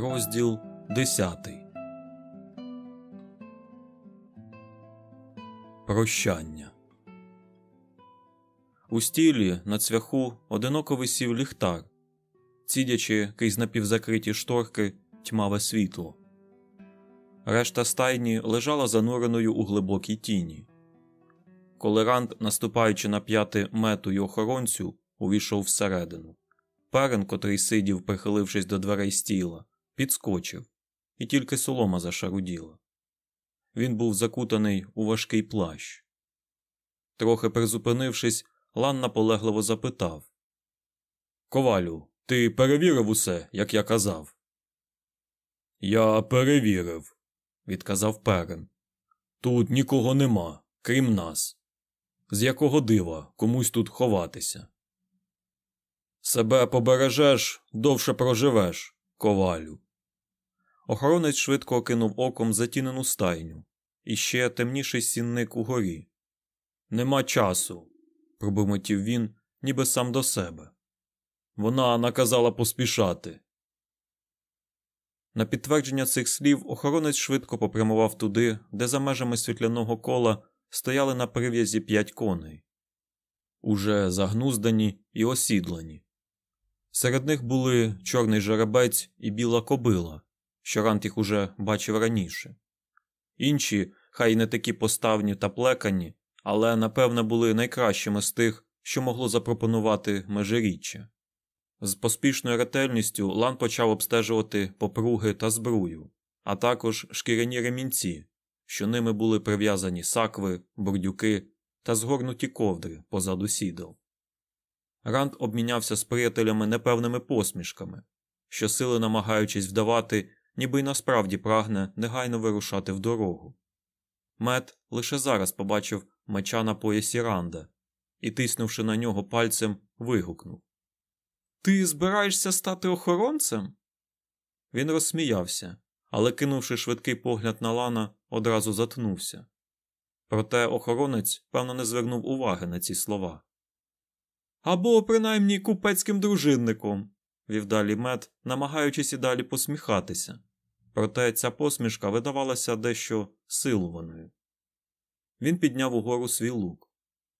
Розділ 10 Прощання. У стілі на цвяху одиноко висів ліхтар, цідячи крізь напівзакриті шторки тьмаве світло. Решта стайні лежала зануреною у глибокій тіні. Коли Ранд, наступаючи на п'яти мету й охоронцю, увійшов всередину. Перен, котрий сидів, прихилившись до дверей стіла, підскочив, і тільки солома зашаруділа. Він був закутаний у важкий плащ. Трохи призупинившись, Лан наполегливо запитав Ковалю, ти перевірив усе, як я казав? Я перевірив, відказав Перен. Тут нікого нема, крім нас. З якого дива комусь тут ховатися? Себе побережеш, довше проживеш, ковалю. Охоронець швидко окинув оком затінену стайню і ще темніший сінник угорі. Нема часу, пробурмотів він, ніби сам до себе. Вона наказала поспішати. На підтвердження цих слів охоронець швидко попрямував туди, де за межами світляного кола стояли на прив'язі п'ять коней, уже загнуздані і осідлані. Серед них були чорний жеребець і біла кобила, що Рант їх уже бачив раніше. Інші, хай не такі поставні та плекані, але, напевне, були найкращими з тих, що могло запропонувати межиріччя. З поспішною ретельністю Лан почав обстежувати попруги та збрую, а також шкіряні ремінці, що ними були прив'язані сакви, бурдюки та згорнуті ковдри позаду сідел. Ранд обмінявся з приятелями непевними посмішками, що сили намагаючись вдавати, ніби й насправді прагне негайно вирушати в дорогу. Мед лише зараз побачив меча на поясі Ранда і, тиснувши на нього пальцем, вигукнув Ти збираєшся стати охоронцем? Він розсміявся, але, кинувши швидкий погляд на Лана, одразу затнувся. Проте охоронець, певно, не звернув уваги на ці слова. Або, принаймні, купецьким дружинником, вів далі мед, намагаючись і далі посміхатися. Проте ця посмішка видавалася дещо силуваною. Він підняв угору свій лук.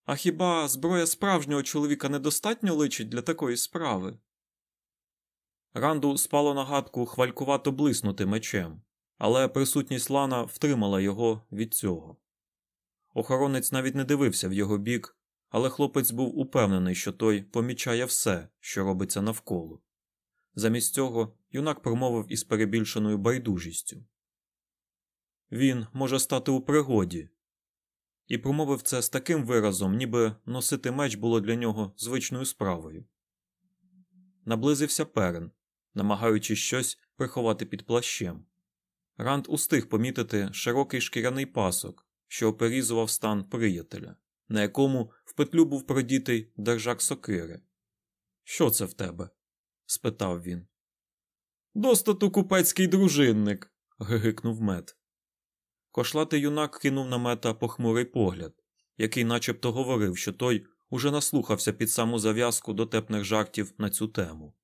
А хіба зброя справжнього чоловіка недостатньо личить для такої справи? Ранду спало на гадку хвалькувато блиснути мечем, але присутність Лана втримала його від цього. Охоронець навіть не дивився в його бік, але хлопець був упевнений, що той помічає все, що робиться навколо. Замість цього юнак промовив із перебільшеною байдужістю. Він може стати у пригоді, і промовив це з таким виразом, ніби носити меч було для нього звичною справою. Наблизився перен, намагаючись щось приховати під плащем. Ранд устиг помітити широкий шкіряний пасок, що оперізував стан приятеля, на якому в петлю був продітий держак сокири. Що це в тебе? Спитав він. Достату купецький дружинник. гигикнув мед. Кошлатий юнак кинув на мета похмурий погляд, який начебто говорив, що той уже наслухався під саму зав'язку дотепних жартів на цю тему.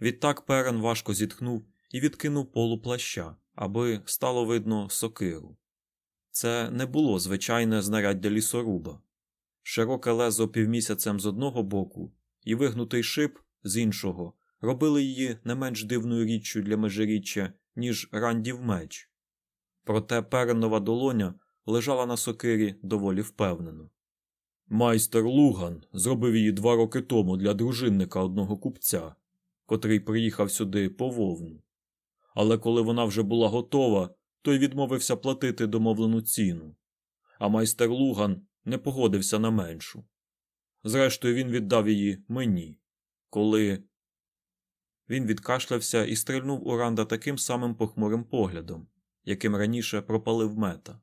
Відтак перен важко зітхнув і відкинув полу плаща, аби стало видно сокиру. Це не було звичайне знаряддя лісоруба. Широке лезо півмісяцем з одного боку і вигнутий шип з іншого робили її не менш дивною річчю для межиріччя, ніж рандів меч. Проте перенова долоня лежала на сокирі доволі впевнено. Майстер Луган зробив її два роки тому для дружинника одного купця, котрий приїхав сюди по вовну. Але коли вона вже була готова, той відмовився платити домовлену ціну, а майстер Луган не погодився на меншу. Зрештою, він віддав її мені, коли він відкашлявся і стрельнув у Ранда таким самим похмурим поглядом, яким раніше пропалив мета.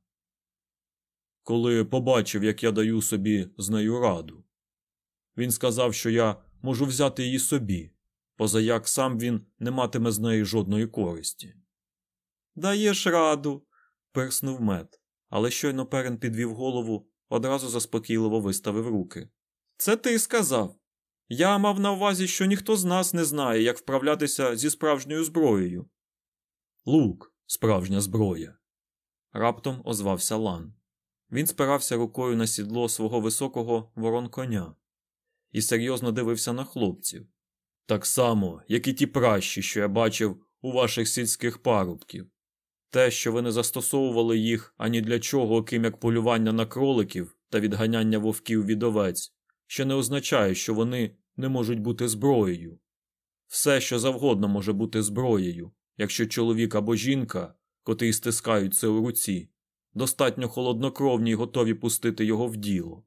Коли побачив, як я даю собі з нею раду, він сказав, що я можу взяти її собі, позаяк сам він не матиме з неї жодної користі. Даєш раду. пирснув мед, але щойно перен підвів голову, одразу заспокійливо виставив руки. Це ти сказав. Я мав на увазі, що ніхто з нас не знає, як вправлятися зі справжньою зброєю, Лук, справжня зброя. Раптом озвався Лан. Він спирався рукою на сідло свого високого ворон коня і серйозно дивився на хлопців. Так само, як і ті пращі, що я бачив у ваших сільських парубків. Те, що ви не застосовували їх ані для чого, окрім як полювання на кроликів та відганяння вовків від овець, ще не означає, що вони не можуть бути зброєю. Все, що завгодно може бути зброєю, якщо чоловік або жінка, котрі стискають це у руці, достатньо холоднокровні й готові пустити його в діло.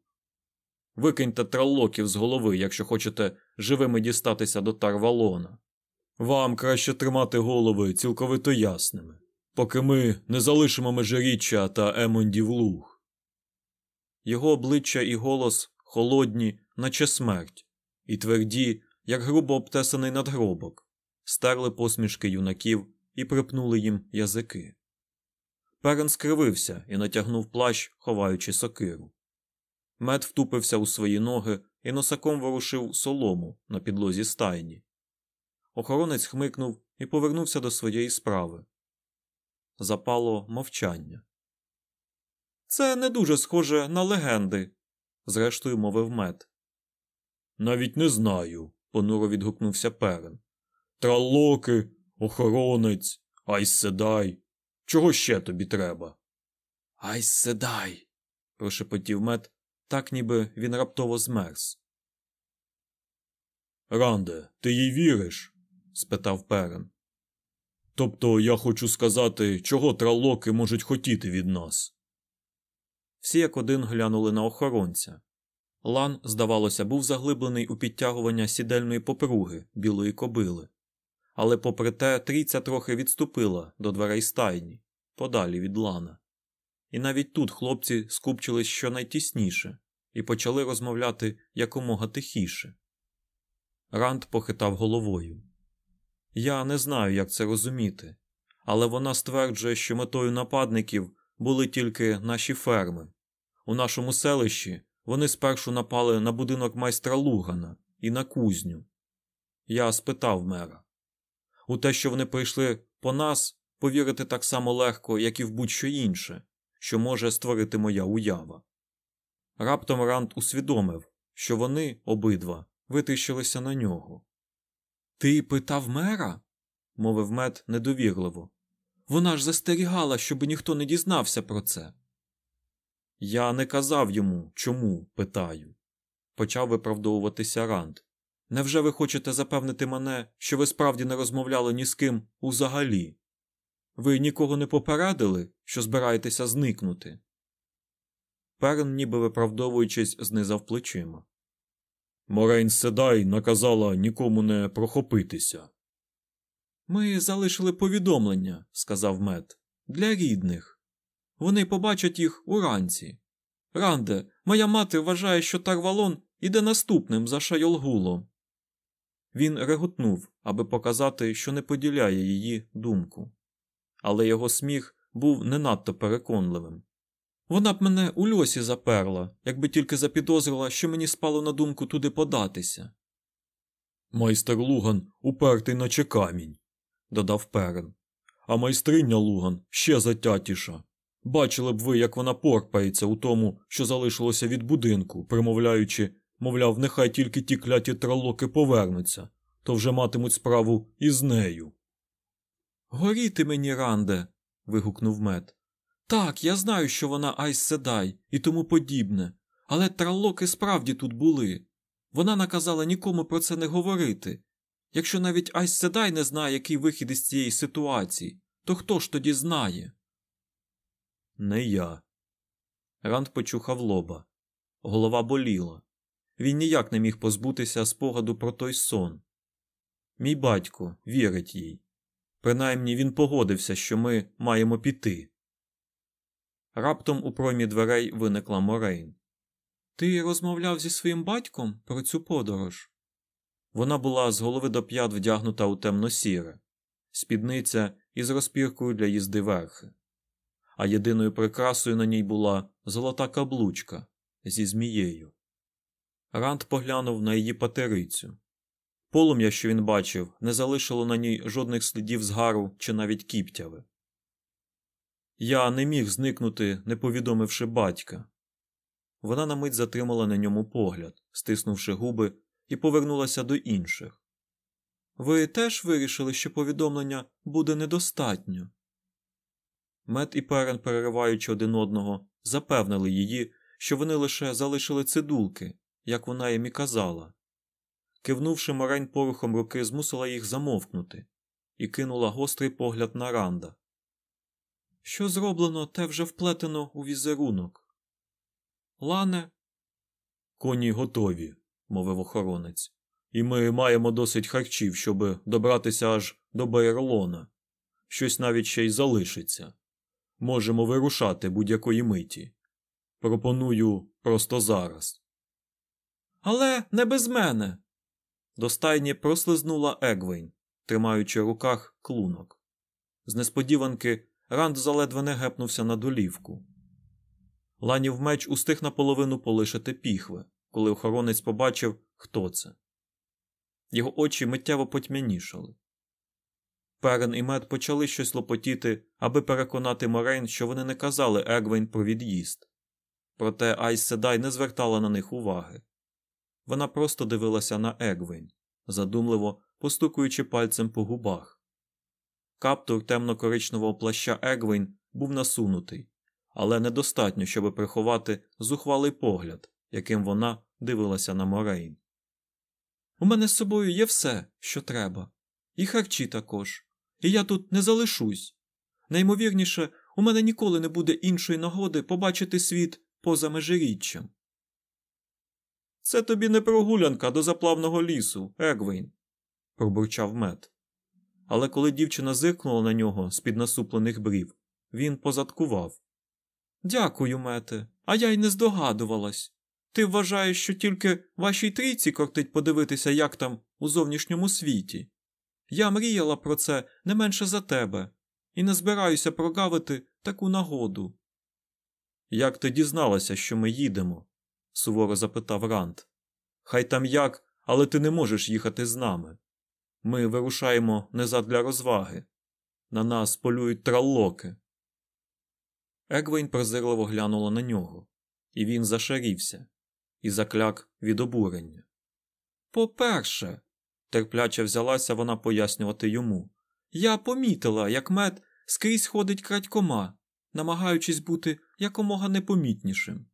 Викиньте траллоків з голови, якщо хочете живими дістатися до Тарвалона. Вам краще тримати голови цілковито ясними, поки ми не залишимо межиріччя та Емондів луг. Його обличчя і голос холодні, наче смерть, і тверді, як грубо обтесаний надгробок, стерли посмішки юнаків і припнули їм язики. Перен скривився і натягнув плащ, ховаючи сокиру. Мед втупився у свої ноги і носаком ворушив солому на підлозі стайні. Охоронець хмикнув і повернувся до своєї справи. Запало мовчання. Це не дуже схоже на легенди, зрештою мовив Мет. Навіть не знаю, понуро відгукнувся Перрин. Траллоки, охоронець, Айз Седай. Чого ще тобі треба? Айз Седай, прошепотів Мет, так ніби він раптово змерз. Ранде, ти їй віриш? спитав перен. Тобто я хочу сказати, чого тралоки можуть хотіти від нас. Всі як один глянули на охоронця. Лан, здавалося, був заглиблений у підтягування сідельної попруги білої кобили, але, попри те, трійця трохи відступила до дверей стайні, подалі від лана. І навіть тут хлопці скупчились щонайтісніше і почали розмовляти якомога тихіше. Ранд похитав головою. Я не знаю, як це розуміти, але вона стверджує, що метою нападників були тільки наші ферми. У нашому селищі вони спершу напали на будинок майстра Лугана і на кузню. Я спитав мера. У те, що вони прийшли по нас, повірити так само легко, як і в будь-що інше, що може створити моя уява. Раптом Ранд усвідомив, що вони обидва витріщилися на нього. Ти питав мера? мовив мед недовірливо. Вона ж застерігала, щоб ніхто не дізнався про це. Я не казав йому, чому питаю, почав виправдовуватися Ранд. Невже ви хочете запевнити мене, що ви справді не розмовляли ні з ким узагалі? Ви нікого не попередили, що збираєтеся зникнути? Перн, ніби виправдовуючись, знизав плечима. Морейн Седай наказала нікому не прохопитися. Ми залишили повідомлення, сказав мед, для рідних. Вони побачать їх уранці. Ранде, моя мати вважає, що Тарвалон іде наступним за Шайолгулом. Він реготнув, аби показати, що не поділяє її думку. Але його сміх був не надто переконливим. Вона б мене у льосі заперла, якби тільки запідозрила, що мені спало на думку туди податися. Майстер Луган упертий наче камінь, додав перен. А майстриня Луган ще затятіша. Бачили б ви, як вона порпається у тому, що залишилося від будинку, примовляючи, мовляв, нехай тільки ті кляті тралоки повернуться, то вже матимуть справу із нею. Горіти мені, Ранде. вигукнув мед. Так, я знаю, що вона Айс Седай і тому подібне, але тралоки справді тут були. Вона наказала нікому про це не говорити. Якщо навіть Айс Седай не знає, який вихід із цієї ситуації, то хто ж тоді знає? Не я. Ранд почухав лоба. Голова боліла. Він ніяк не міг позбутися спогаду про той сон. Мій батько вірить їй. Принаймні він погодився, що ми маємо піти. Раптом у проймі дверей виникла Морейн. Ти розмовляв зі своїм батьком про цю подорож? Вона була з голови до п'ят вдягнута у темно-сіре, спідниця із розпіркою для їзди верхи, а єдиною прикрасою на ній була золота каблучка зі змією. Ранд поглянув на її патерицю. Полум'я, що він бачив, не залишило на ній жодних слідів згару чи навіть кіптяви. Я не міг зникнути, не повідомивши батька. Вона на мить затримала на ньому погляд, стиснувши губи, і повернулася до інших. Ви теж вирішили, що повідомлення буде недостатньо. Мед і перен, перериваючи один одного, запевнили її, що вони лише залишили цидулки, як вона їм і казала. Кивнувши Морень порухом руки, змусила їх замовкнути і кинула гострий погляд на Ранда. Що зроблено, те вже вплетено у візерунок. Лане, коні готові, мовив охоронець, і ми маємо досить харчів, щоб добратися аж до Бейерлона. Щось навіть ще й залишиться. Можемо вирушати будь-якої миті. Пропоную просто зараз. Але не без мене. До стайні прослизнула Егвейн, тримаючи в руках клунок. З несподіванки Ранд заледве не гепнувся на долівку. Ланів меч устиг наполовину полишити піхви, коли охоронець побачив, хто це. Його очі миттєво потьмянішали. Перрин і Мет почали щось лопотіти, аби переконати Морейн, що вони не казали Егвейн про від'їзд. Проте Айз Седай не звертала на них уваги. Вона просто дивилася на Егвейн, задумливо постукуючи пальцем по губах. Каптур темно-коричневого плаща Егвейн був насунутий, але недостатньо, щоб приховати зухвалий погляд, яким вона дивилася на Морейн. У мене з собою є все, що треба, і харчі також, і я тут не залишусь. Наймовірніше, у мене ніколи не буде іншої нагоди побачити світ поза межиріччям. Це тобі не прогулянка до заплавного лісу, Егвейн, пробурчав мед. Але коли дівчина зиркнула на нього з під насуплених брів, він позадкував. Дякую, мете, а я й не здогадувалась. Ти вважаєш, що тільки вашій трійці кортить подивитися, як там у зовнішньому світі. Я мріяла про це не менше за тебе, і не збираюся прогавити таку нагоду. Як ти дізналася, що ми їдемо? суворо запитав Рант. Хай там як, але ти не можеш їхати з нами. Ми вирушаємо не задля розваги. На нас полюють траллоки. Егвейн презирливо глянула на нього, і він зашарівся і закляк від обурення. По-перше, терпляче взялася вона пояснювати йому. Я помітила, як мед скрізь ходить крадькома, намагаючись бути якомога непомітнішим.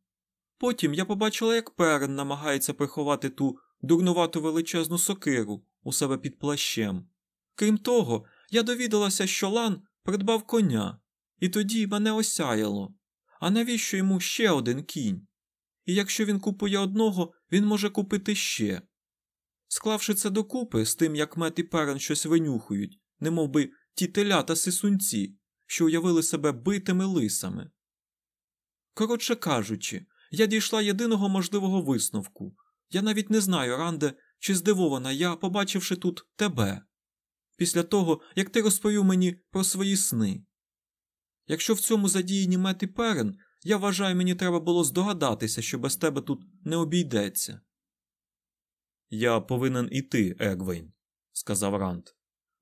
Потім я побачила, як перен намагається приховати ту дурнувату величезну сокиру у себе під плащем. Крім того, я довідалася, що Лан придбав коня, і тоді мене осяяло. А навіщо йому ще один кінь? І якщо він купує одного, він може купити ще. Склавши це докупи з тим, як мет і перен щось винюхують, немов би ті телята сисунці, що уявили себе битими лисами. Коротше кажучи, я дійшла єдиного можливого висновку. Я навіть не знаю, Ранде, чи здивована я, побачивши тут тебе. Після того, як ти розповів мені про свої сни. Якщо в цьому задіяні мет і перен, я вважаю, мені треба було здогадатися, що без тебе тут не обійдеться. Я повинен іти, Егвейн, сказав Ранд.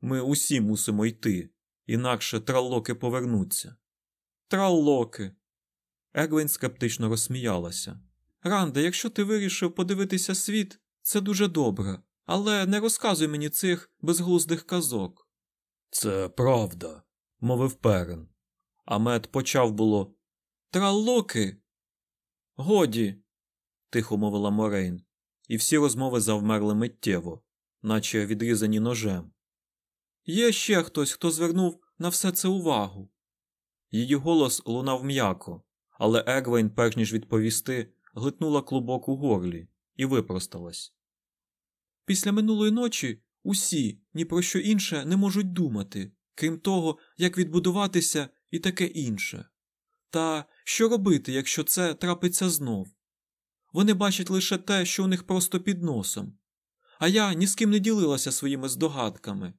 Ми усі мусимо йти, інакше траллоки повернуться. Траллоки. Егвейн скептично розсміялася. Ранде, якщо ти вирішив подивитися світ, це дуже добре, але не розказуй мені цих безглуздих казок. Це правда, мовив перен. Амет почав було. Траллоки. Годі, тихо мовила Морейн, і всі розмови завмерли миттєво, наче відрізані ножем. Є ще хтось, хто звернув на все це увагу. Її голос лунав м'яко, але Егвейн, перш ніж відповісти, глитнула клубок у горлі і випросталась. Після минулої ночі усі ні про що інше не можуть думати, крім того, як відбудуватися і таке інше. Та що робити, якщо це трапиться знов? Вони бачать лише те, що у них просто під носом, а я ні з ким не ділилася своїми здогадками,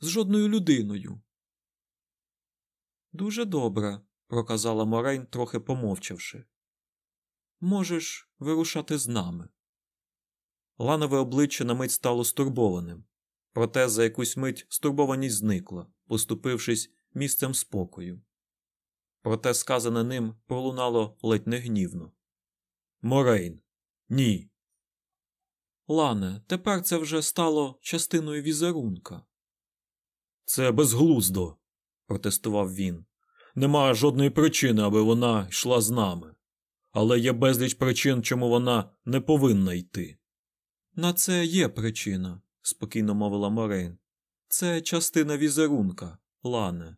з жодною людиною. Дуже добре, проказала Морейн, трохи помовчавши. Можеш вирушати з нами. Ланове обличчя на мить стало стурбованим, проте за якусь мить стурбованість зникла, поступившись місцем спокою. Проте сказане ним пролунало ледь не гнівно. Морейн. Ні. Лане, тепер це вже стало частиною візерунка. Це безглуздо, протестував він. Нема жодної причини, аби вона йшла з нами. Але є безліч причин, чому вона не повинна йти. На це є причина, спокійно мовила Морейн. Це частина візерунка, Лане.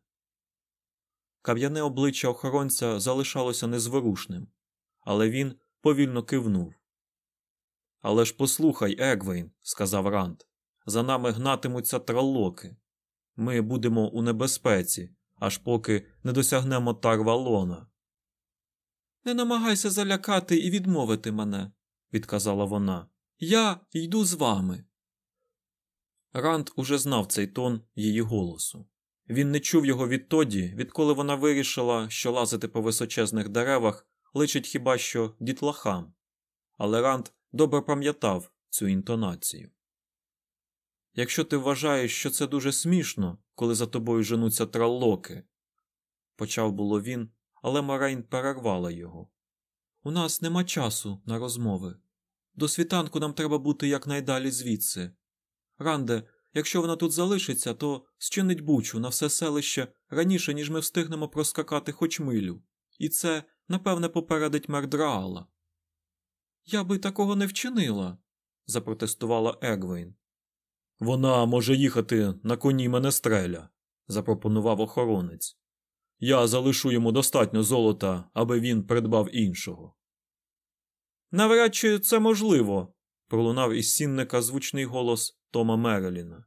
Кам'яне обличчя охоронця залишалося незворушним, але він повільно кивнув. Але ж послухай, Егвейн, сказав Ранд, за нами гнатимуться траллоки. Ми будемо у небезпеці, аж поки не досягнемо Тарвалона. Не намагайся залякати і відмовити мене, відказала вона. Я йду з вами. Ранд уже знав цей тон її голосу. Він не чув його відтоді, відколи вона вирішила, що лазити по височезних деревах личить хіба що дітлахам. Але Ранд добре пам'ятав цю інтонацію. Якщо ти вважаєш, що це дуже смішно, коли за тобою женуться траллоки, почав було він, але Марейн перервала його. У нас нема часу на розмови. До світанку нам треба бути якнайдалі звідси. Ранде, якщо вона тут залишиться, то зчинить бучу на все селище раніше, ніж ми встигнемо проскакати хоч милю, і це, напевне, попередить Мердраала. Я би такого не вчинила, запротестувала Егвейн. Вона може їхати на коні Менестреля, запропонував охоронець. Я залишу йому достатньо золота, аби він придбав іншого. Навряд чи це можливо, пролунав із сінника звучний голос Тома Мереліна.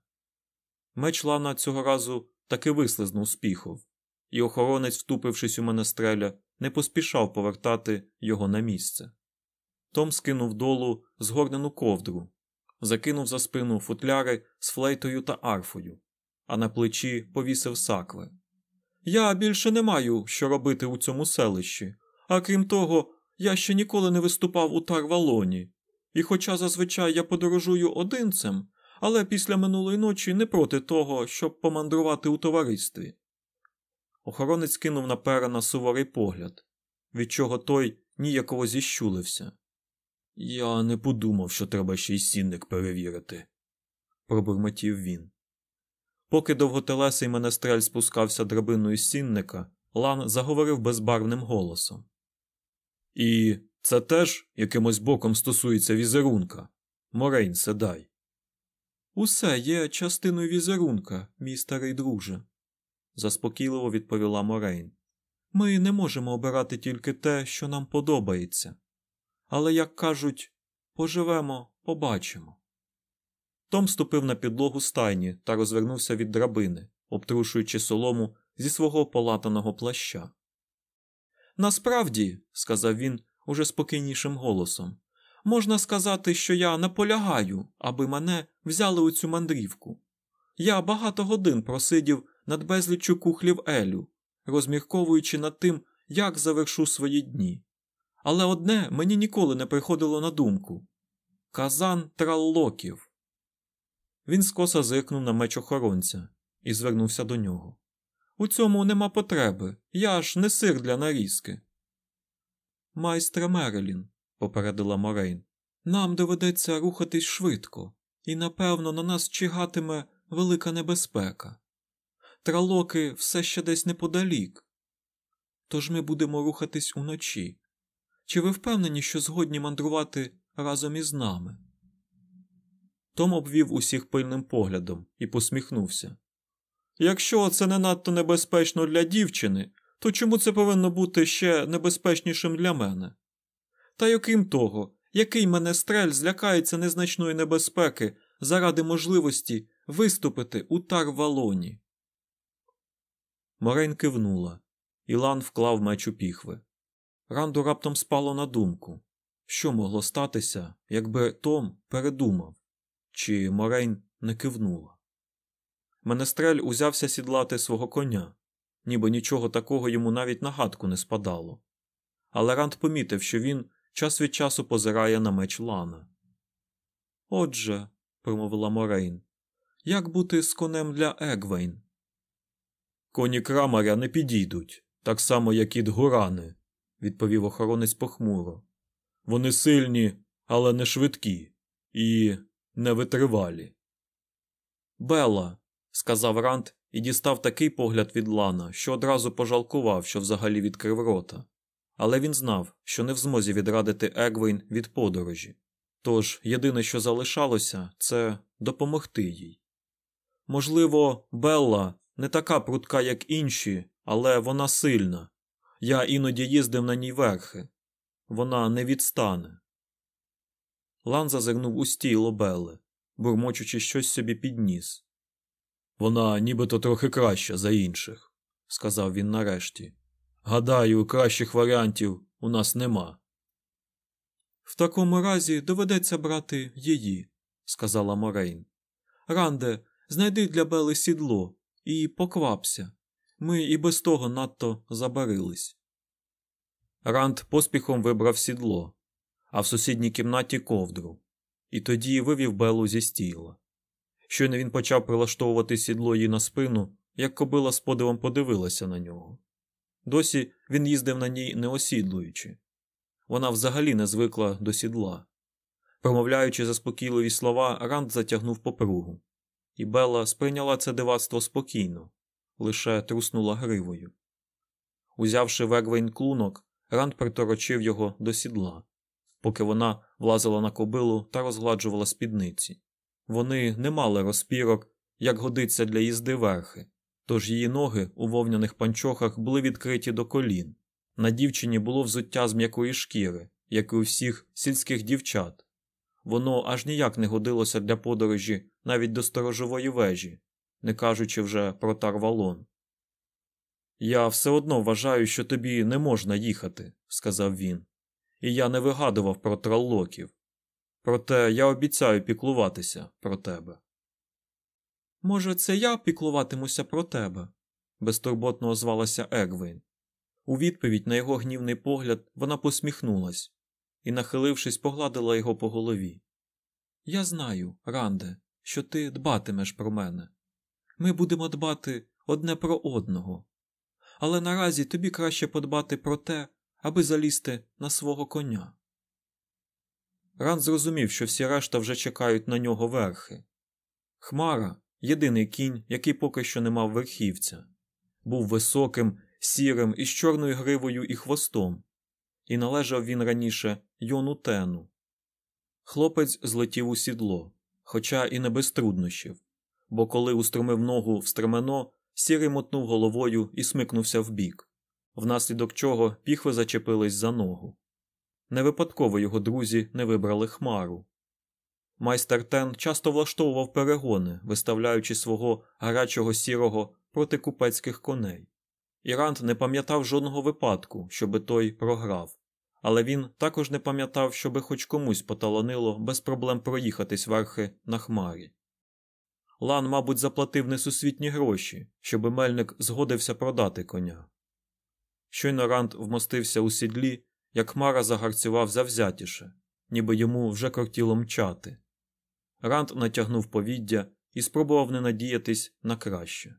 Меч Лана цього разу таки вислизнув з піхов, і охоронець, втупившись у Менестреля, не поспішав повертати його на місце. Том скинув долу згорнену ковдру, закинув за спину футляри з флейтою та арфою, а на плечі повісив сакви. Я більше не маю що робити у цьому селищі, а крім того, я ще ніколи не виступав у Тарвалоні, і хоча зазвичай я подорожую одинцем, але після минулої ночі не проти того, щоб помандрувати у товаристві. Охоронець кинув на перена суворий погляд, від чого той ніяково зіщулився. Я не подумав, що треба ще й сінник перевірити, пробурмотів він. Поки довготелесий менестрель спускався драбиною сінника, Лан заговорив безбарвним голосом. І це теж якимось боком стосується візерунка. Морейн, седай. Усе є частиною візерунка, мій старий друже, заспокійливо відповіла Морейн. Ми не можемо обирати тільки те, що нам подобається. Але, як кажуть, поживемо, побачимо. Том ступив на підлогу стайні та розвернувся від драбини, обтрушуючи солому зі свого полатаного плаща. Насправді, сказав він уже спокійнішим голосом, можна сказати, що я наполягаю, аби мене взяли у цю мандрівку. Я багато годин просидів над безліччю кухлів Елю, розмірковуючи над тим, як завершу свої дні. Але одне мені ніколи не приходило на думку казан траллоків. Він скоса зиркнув на меч охоронця і звернувся до нього. У цьому нема потреби. Я ж не сир для нарізки. Майстре Мерелін, попередила Морейн, нам доведеться рухатись швидко, і, напевно, на нас чигатиме велика небезпека. Тралоки все ще десь неподалік. Тож ми будемо рухатись уночі. Чи ви впевнені, що згодні мандрувати разом із нами? Том обвів усіх пильним поглядом і посміхнувся. Якщо це не надто небезпечно для дівчини, то чому це повинно бути ще небезпечнішим для мене? Та й окрім того, який мене стрель злякається незначної небезпеки заради можливості виступити у Тарвалоні? Морейн кивнула, Ілан вклав меч у піхви. Ранду раптом спало на думку, що могло статися, якби Том передумав, чи Морейн не кивнула. Менестрель узявся сідлати свого коня, ніби нічого такого йому навіть на гадку не спадало. Але Ранд помітив, що він час від часу позирає на меч Лана. Отже, промовила Морейн, як бути з конем для Егвейн? Коні крамаря не підійдуть, так само, як і дгурани, відповів охоронець похмуро. Вони сильні, але не швидкі і невитривалі. Бела, сказав Ранд і дістав такий погляд від Лана, що одразу пожалкував, що взагалі відкрив рота. Але він знав, що не в змозі відрадити Егвейн від подорожі. Тож єдине, що залишалося, це допомогти їй. Можливо, Белла не така прудка, як інші, але вона сильна. Я іноді їздив на ній верхи. Вона не відстане. Лан зазирнув у стіло Белли, бурмочучи щось собі підніс. Вона нібито трохи краща за інших, сказав він нарешті. Гадаю, кращих варіантів у нас нема. В такому разі доведеться брати її, сказала Морейн. Ранде, знайди для Бели сідло і поквапся. Ми і без того надто забарились. Ранд поспіхом вибрав сідло, а в сусідній кімнаті ковдру, і тоді вивів Белу зі стіла. Щойно він почав прилаштовувати сідло їй на спину, як кобила з подивом подивилася на нього. Досі він їздив на ній не осідлуючи. Вона взагалі не звикла до сідла. Промовляючи заспокійливі слова, Ранд затягнув попругу, і Белла сприйняла це дивацтво спокійно, лише труснула гривою. Узявши вегвейн клунок, Ранд приторочив його до сідла, поки вона влазила на кобилу та розгладжувала спідниці. Вони не мали розпірок, як годиться для їзди верхи, тож її ноги у вовняних панчохах були відкриті до колін. На дівчині було взуття з м'якої шкіри, як і у всіх сільських дівчат. Воно аж ніяк не годилося для подорожі навіть до сторожової вежі, не кажучи вже про тарвалон. Я все одно вважаю, що тобі не можна їхати, сказав він, і я не вигадував про траллоків. Проте я обіцяю піклуватися про тебе. Може, це я піклуватимуся про тебе? безтурботно озвалася Егвейн. У відповідь на його гнівний погляд вона посміхнулась і, нахилившись, погладила його по голові. Я знаю, Ранде, що ти дбатимеш про мене. Ми будемо дбати одне про одного. Але наразі тобі краще подбати про те, аби залізти на свого коня. Ран зрозумів, що всі решта вже чекають на нього верхи. Хмара, єдиний кінь, який поки що не мав верхівця, був високим, сірим із чорною гривою і хвостом, і належав він раніше Йону Тену. Хлопець злетів у сідло, хоча і не без труднощів, бо коли устромив ногу в стремено, сірий мотнув головою і смикнувся вбік, внаслідок чого піхви зачепились за ногу. Не випадково його друзі не вибрали хмару. Майстер Тен часто влаштовував перегони, виставляючи свого гарячого сірого проти купецьких коней. Ірант не пам'ятав жодного випадку, щоби той програв, але він також не пам'ятав, щоби хоч комусь поталонило без проблем проїхатись верхи на хмарі. Лан, мабуть, заплатив несусвітні гроші, щоби мельник згодився продати коня. Щойно Рант вмостився у сідлі, як хмара загарцював завзятіше, ніби йому вже кортіло мчати. Рант натягнув повіддя і спробував не надіятись на краще.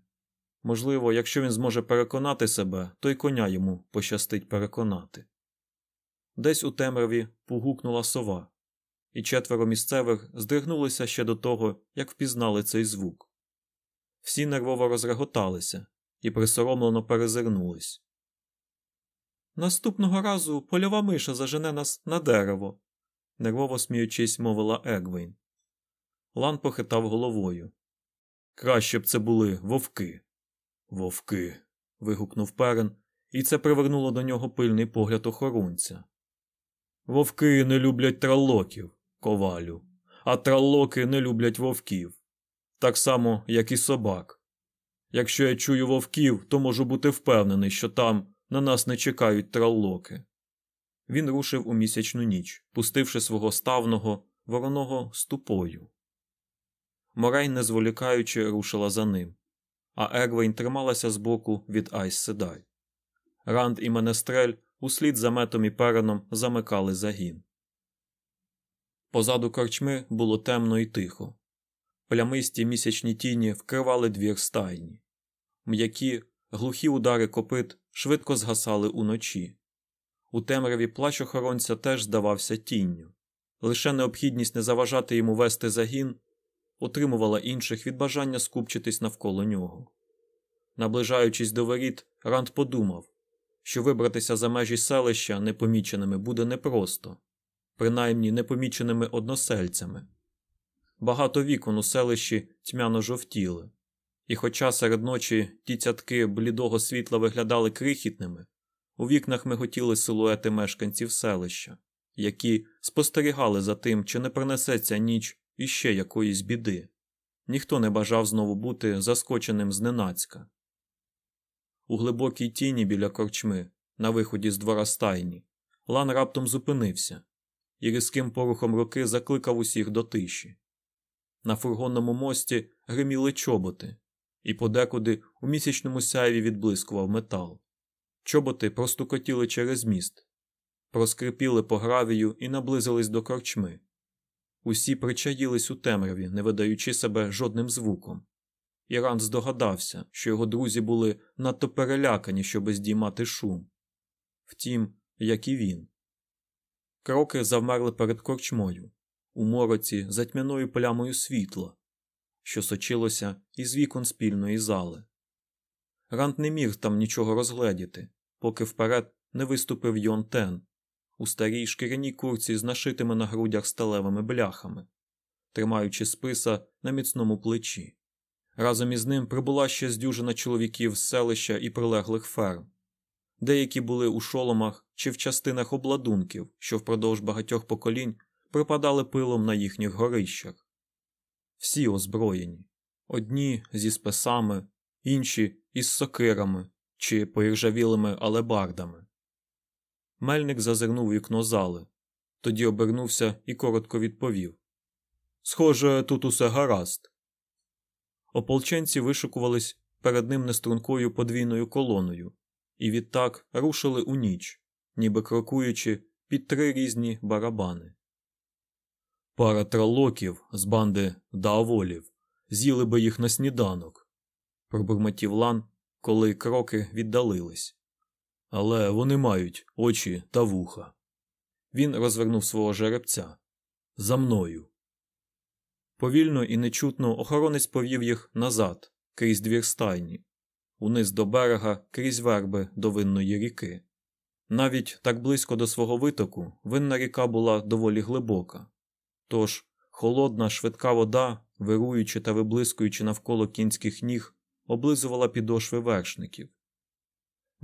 Можливо, якщо він зможе переконати себе, то й коня йому пощастить переконати. Десь у темряві погукнула сова, і четверо місцевих здригнулися ще до того, як впізнали цей звук. Всі нервово розреготалися і присоромлено перезирнулись. Наступного разу польова миша зажене нас на дерево, нервово сміючись, мовила Егвейн. Лан похитав головою. Краще б це були вовки. Вовки. вигукнув перен, і це привернуло до нього пильний погляд охоронця. Вовки не люблять траллоків, ковалю, а траллоки не люблять вовків. Так само, як і собак. Якщо я чую вовків, то можу бути впевнений, що там на нас не чекають траллоки. Він рушив у місячну ніч, пустивши свого ставного вороного ступою. Морей, не зволікаючи, рушила за ним, а Егвейн трималася збоку від Айс Седай. Ранд і Менестрель услід за метом і переном замикали загін. Позаду корчми було темно і тихо. Плямисті місячні тіні вкривали двір стайні. М'які, глухі удари копит швидко згасали уночі. У темряві плащ охоронця теж здавався тінню. Лише необхідність не заважати йому вести загін утримувала інших від бажання скупчитись навколо нього. Наближаючись до воріт, Ранд подумав, що вибратися за межі селища непоміченими буде непросто, принаймні непоміченими односельцями. Багато вікон у селищі тьмяно жовтіли, і, хоча серед ночі ті цятки блідого світла виглядали крихітними, у вікнах миготіли силуети мешканців селища, які спостерігали за тим, чи не принесеться ніч іще якоїсь біди. Ніхто не бажав знову бути заскоченим зненацька. У глибокій тіні біля корчми, на виході з двора стайні, Лан раптом зупинився і різким порухом руки закликав усіх до тиші. На фургонному мості гриміли чоботи, і подекуди у місячному сяйві відблискував метал. Чоботи простукотіли через міст, проскрипіли по гравію і наблизились до корчми. Усі причаїлись у темряві, не видаючи себе жодним звуком. Іран здогадався, що його друзі були надто перелякані, щоби здіймати шум. Втім, як і він. Кроки завмерли перед корчмою, у мороці за тьмяною плямою світла, що сочилося із вікон спільної зали. Рант не міг там нічого розгледіти, поки вперед не виступив Йон Тен у старій шкіряній курці з нашитими на грудях сталевими бляхами, тримаючи списа на міцному плечі. Разом із ним прибула ще здюжина чоловіків з селища і прилеглих ферм. Деякі були у шоломах чи в частинах обладунків, що впродовж багатьох поколінь припадали пилом на їхніх горищах. Всі озброєні, одні зі списами, інші із сокирами чи поіржавілими алебардами. Мельник зазирнув вікно зали, тоді обернувся і коротко відповів Схоже, тут усе гаразд. Ополченці вишикувались перед ним нестрункою подвійною колоною і відтак рушили у ніч, ніби крокуючи під три різні барабани. Пара тралоків з банди дааволів з'їли би їх на сніданок, пробурмотів лан, коли кроки віддалились. Але вони мають очі та вуха. Він розвернув свого жеребця. За мною. Повільно і нечутно охоронець повів їх назад, крізь двір стайні, униз до берега, крізь верби до винної ріки. Навіть так близько до свого витоку винна ріка була доволі глибока, тож холодна, швидка вода, вируючи та виблискуючи навколо кінських ніг, облизувала підошви вершників.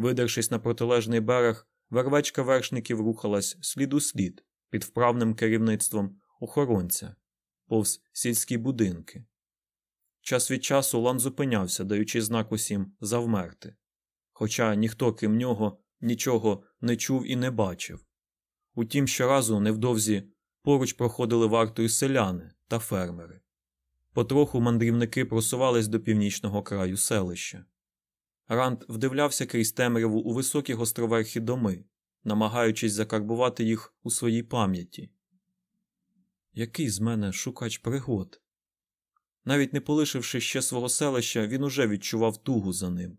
Видершись на протилежний берег, вервечка вершників рухалась слід у слід під вправним керівництвом охоронця, повз сільські будинки. Час від часу Лан зупинявся, даючи знак усім завмерти, хоча ніхто, крім нього, нічого не чув і не бачив. Утім, щоразу невдовзі поруч проходили вартою селяни та фермери. Потроху мандрівники просувались до північного краю селища. Ранд вдивлявся крізь темряву у високі гостроверхі доми, намагаючись закарбувати їх у своїй пам'яті. Який з мене шукач пригод? Навіть не полишивши ще свого селища, він уже відчував тугу за ним.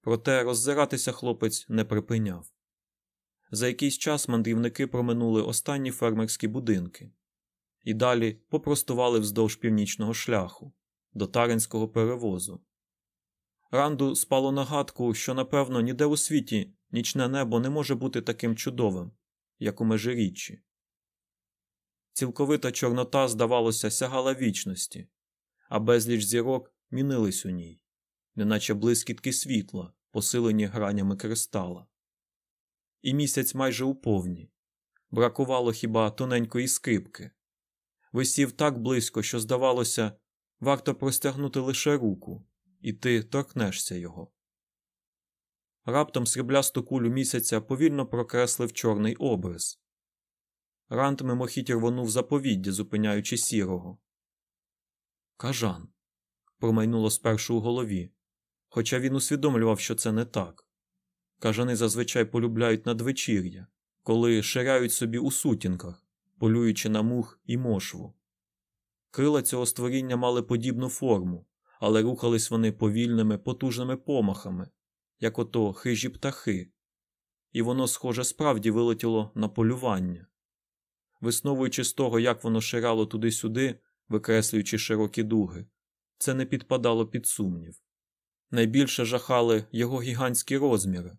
Проте роззиратися хлопець не припиняв. За якийсь час мандрівники проминули останні фермерські будинки і далі попростували вздовж північного шляху до таринського перевозу. Ранду спало нагадку, що, напевно, ніде у світі нічне небо не може бути таким чудовим, як у межиріччі. Цілковита чорнота, здавалося, сягала вічності, а безліч зірок мінились у ній, неначе блискітки світла, посилені гранями кристала. І місяць майже у повні. бракувало хіба тоненької скрипки. Висів так близько, що, здавалося, варто простягнути лише руку, і ти торкнешся його. Раптом сріблясту кулю місяця повільно прокреслив чорний образ. Рант мимохідь рвонув заповіддя, зупиняючи сірого. Кажан. промайнуло спершу у голові, хоча він усвідомлював, що це не так. Кажани зазвичай полюбляють надвечір'я, коли ширяють собі у сутінках, полюючи на мух і мошву. Крила цього створіння мали подібну форму, але рухались вони повільними, потужними помахами, як ото хижі птахи, і воно, схоже, справді вилетіло на полювання. Висновуючи з того, як воно ширало туди-сюди, викреслюючи широкі дуги, це не підпадало під сумнів. Найбільше жахали його гігантські розміри.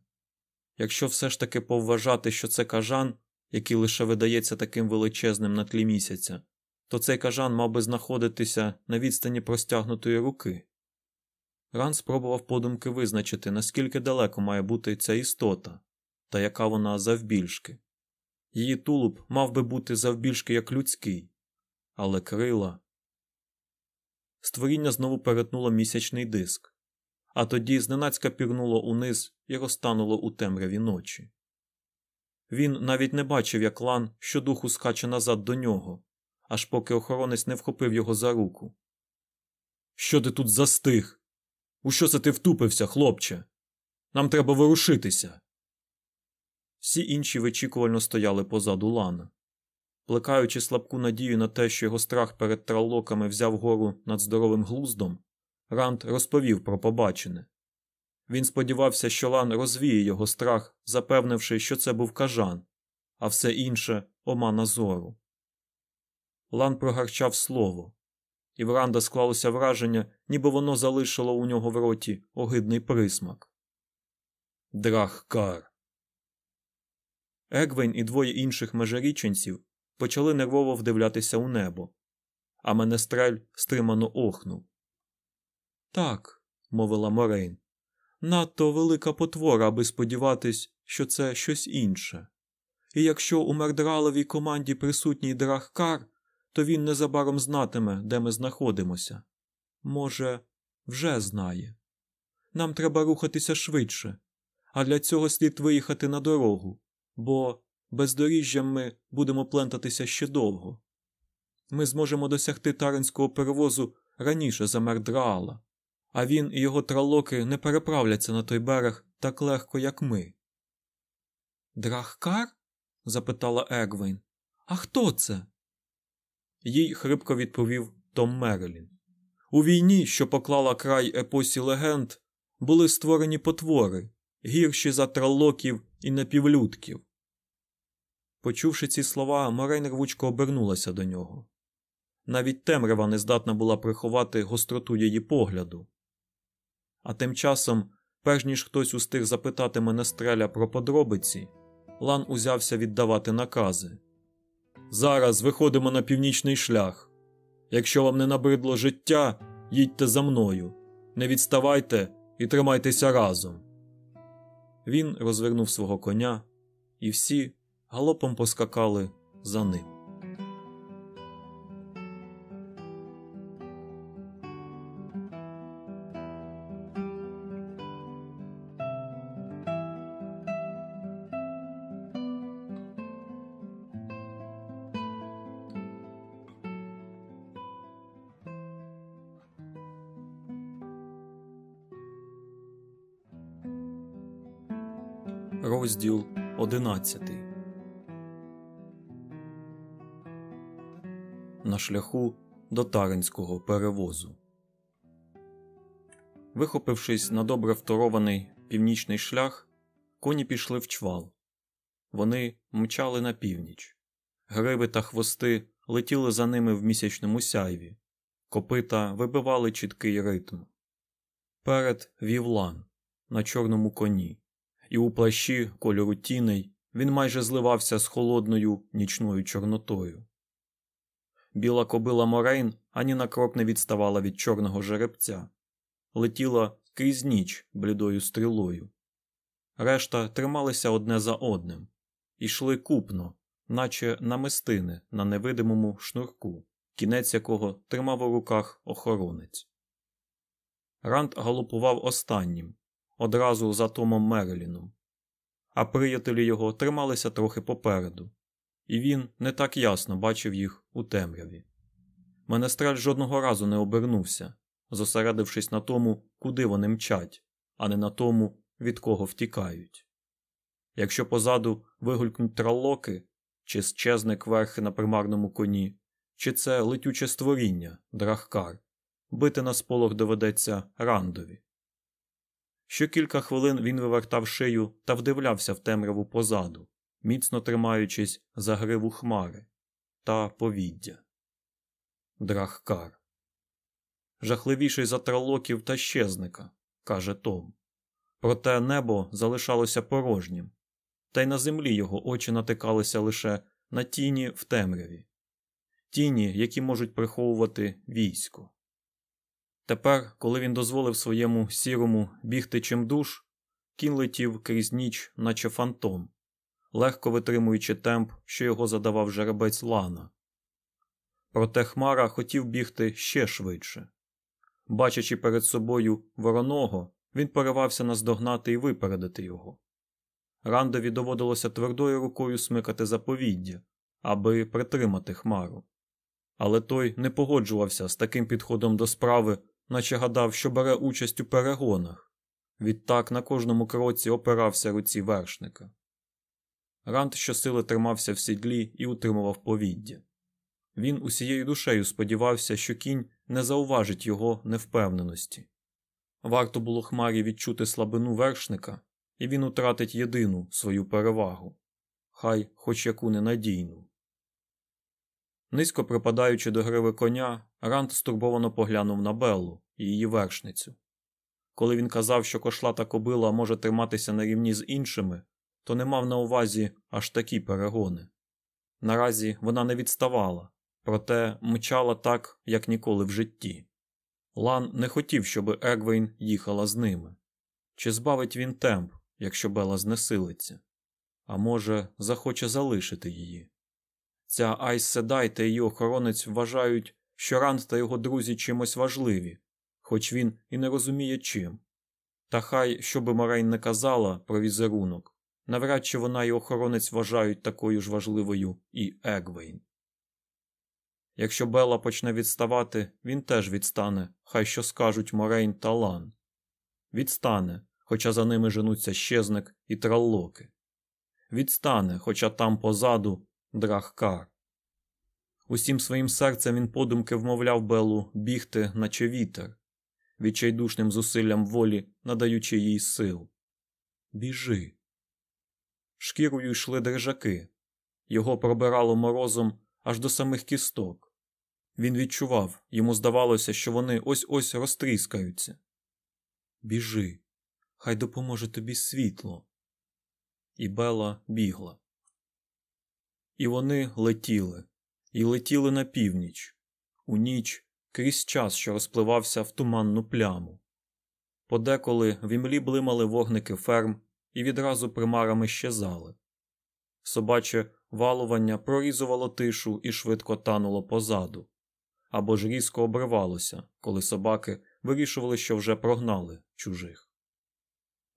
Якщо все ж таки повважати, що це кажан, який лише видається таким величезним на тлі місяця, то цей кажан мав би знаходитися на відстані простягнутої руки. Ран спробував подумки визначити, наскільки далеко має бути ця істота, та яка вона завбільшки. Її тулуб мав би бути завбільшки як людський, але крила. Створіння знову перетнуло місячний диск, а тоді зненацька пірнуло униз і розтануло у темряві ночі. Він навіть не бачив, як лан щодуху скаче назад до нього, аж поки охоронець не вхопив його за руку. Що ти тут застиг? У що це ти втупився, хлопче? Нам треба ворушитися. Всі інші вичікувально стояли позаду лана. Плекаючи слабку надію на те, що його страх перед траллоками взяв гору над здоровим глуздом, Ранд розповів про побачене. Він сподівався, що Лан розвіє його страх, запевнивши, що це був кажан, а все інше омана зору. Лан прогарчав слово, і в Ранда склалося враження, ніби воно залишило у нього в роті огидний присмак. Драхкар. Егвейн і двоє інших межиріченців почали нервово вдивлятися у небо, а Менестрель стримано охнув. Так, мовила Морейн, надто велика потвора, аби сподіватись, що це щось інше. І якщо у мердраловій команді присутній Драхкар, то він незабаром знатиме, де ми знаходимося. Може, вже знає. Нам треба рухатися швидше, а для цього слід виїхати на дорогу, бо бездоріжжям ми будемо плентатися ще довго. Ми зможемо досягти таринського перевозу раніше за Мердраала, а він і його тралоки не переправляться на той берег так легко, як ми. Драхкар? запитала Егвейн. А хто це? Їй хрипко відповів Том Мерлін. У війні, що поклала край епосі легенд, були створені потвори, гірші за тралоків і напівлюдків. Почувши ці слова, Морейн рвучко обернулася до нього. Навіть темрява не здатна була приховати гостроту її погляду. А тим часом, перш ніж хтось устиг запитати Менестреля про подробиці, Лан узявся віддавати накази. Зараз виходимо на північний шлях. Якщо вам не набридло життя, їдьте за мною, не відставайте і тримайтеся разом. Він розвернув свого коня, і всі галопом поскакали за ним. Розділ одинадцятий На шляху до Таринського перевозу. Вихопившись на добре вторований північний шлях, коні пішли в чвал. Вони мчали на північ. Гриби та хвости летіли за ними в місячному сяйві, копита вибивали чіткий ритм. Перед вів лан на чорному коні і у плащі кольору тіней він майже зливався з холодною нічною чорнотою. Біла кобила Морейн ані на крок не відставала від чорного жеребця, летіла крізь ніч блідою стрілою. Решта трималися одне за одним, ішли купно, наче намистини на невидимому шнурку, кінець якого тримав у руках охоронець. Ранд галопував останнім, одразу за Томом Мерліном, а приятелі його трималися трохи попереду, і він не так ясно бачив їх у темряві. Менестрель жодного разу не обернувся, зосередившись на тому, куди вони мчать, а не на тому, від кого втікають. Якщо позаду вигулькнуть тралоки, чи щезник верхи на примарному коні, чи це летюче створіння, драхкар. Бити на сполох доведеться рандові. Що кілька хвилин він вивертав шию та вдивлявся в темряву позаду, міцно тримаючись за гриву хмари та повіддя. Драхкар. Жахливіший за тролоків та щезника, каже Том. Проте небо залишалося порожнім, та й на землі його очі натикалися лише на тіні в темряві, тіні, які можуть приховувати військо. Тепер, коли він дозволив своєму сірому бігти чимдуж, кін летів крізь ніч, наче фантом, легко витримуючи темп, що його задавав жеребець Лана. Проте Хмара хотів бігти ще швидше. Бачачи перед собою вороного, він поривався наздогнати і випередити його. Рандові доводилося твердою рукою смикати заповіддя, аби притримати Хмару. Але той не погоджувався з таким підходом до справи, наче гадав, що бере участь у перегонах. Відтак на кожному кроці опирався руці вершника. Ранд щосили тримався в сідлі і утримував повіддя. Він усією душею сподівався, що кінь не зауважить його невпевненості. Варто було хмарі відчути слабину вершника, і він утратить єдину свою перевагу хай хоч яку ненадійну. Низько припадаючи до гриви коня, Рант стурбовано поглянув на Беллу її вершницю. Коли він казав, що кошлата кобила може триматися на рівні з іншими, то не мав на увазі аж такі перегони. Наразі вона не відставала, проте мчала так, як ніколи в житті. Лан не хотів, щоб Егвейн їхала з ними. Чи збавить він темп, якщо Бела знесилиться? А може, захоче залишити її? Ця Айз Седай та її охоронець вважають, що Ранд та його друзі чимось важливі, хоч він і не розуміє чим. Та хай, що би Морейн не казала про візерунок, навряд чи вона і охоронець вважають такою ж важливою і Егвейн. Якщо Белла почне відставати, він теж відстане, хай що скажуть Морейн та Лан. Відстане, хоча за ними женуться щезник і траллоки. Відстане, хоча там позаду Драхкар. Усім своїм серцем він подумки вмовляв Белу бігти, наче вітер, відчайдушним зусиллям волі, надаючи їй сил. Біжи. Шкірою йшли держаки. Його пробирало морозом аж до самих кісток. Він відчував, йому здавалося, що вони ось ось розтріскаються. Біжи, хай допоможе тобі світло. І Бела бігла. І вони летіли, і летіли на північ, у ніч крізь час, що розпливався в туманну пляму. Подеколи в імлі блимали вогники ферм і відразу примарами щезали. Собаче валування прорізувало тишу і швидко тануло позаду, або ж різко обривалося, коли собаки вирішували, що вже прогнали чужих.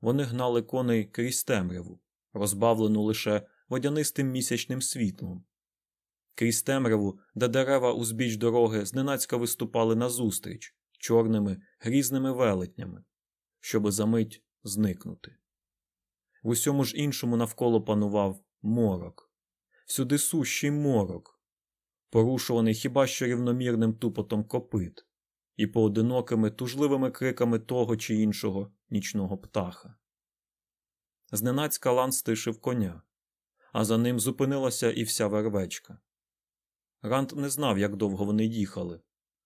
Вони гнали коней крізь темряву, розбавлену лише водянистим місячним світлом. Крізь темряву, де дерева узбіч дороги зненацька виступали назустріч чорними грізними велетнями, щоби за мить зникнути. В усьому ж іншому навколо панував морок, всюди сущий морок, порушуваний хіба що рівномірним тупотом копит і поодинокими тужливими криками того чи іншого нічного птаха. Зненацька лан стишив коня, а за ним зупинилася і вся вервечка. Рант не знав, як довго вони їхали,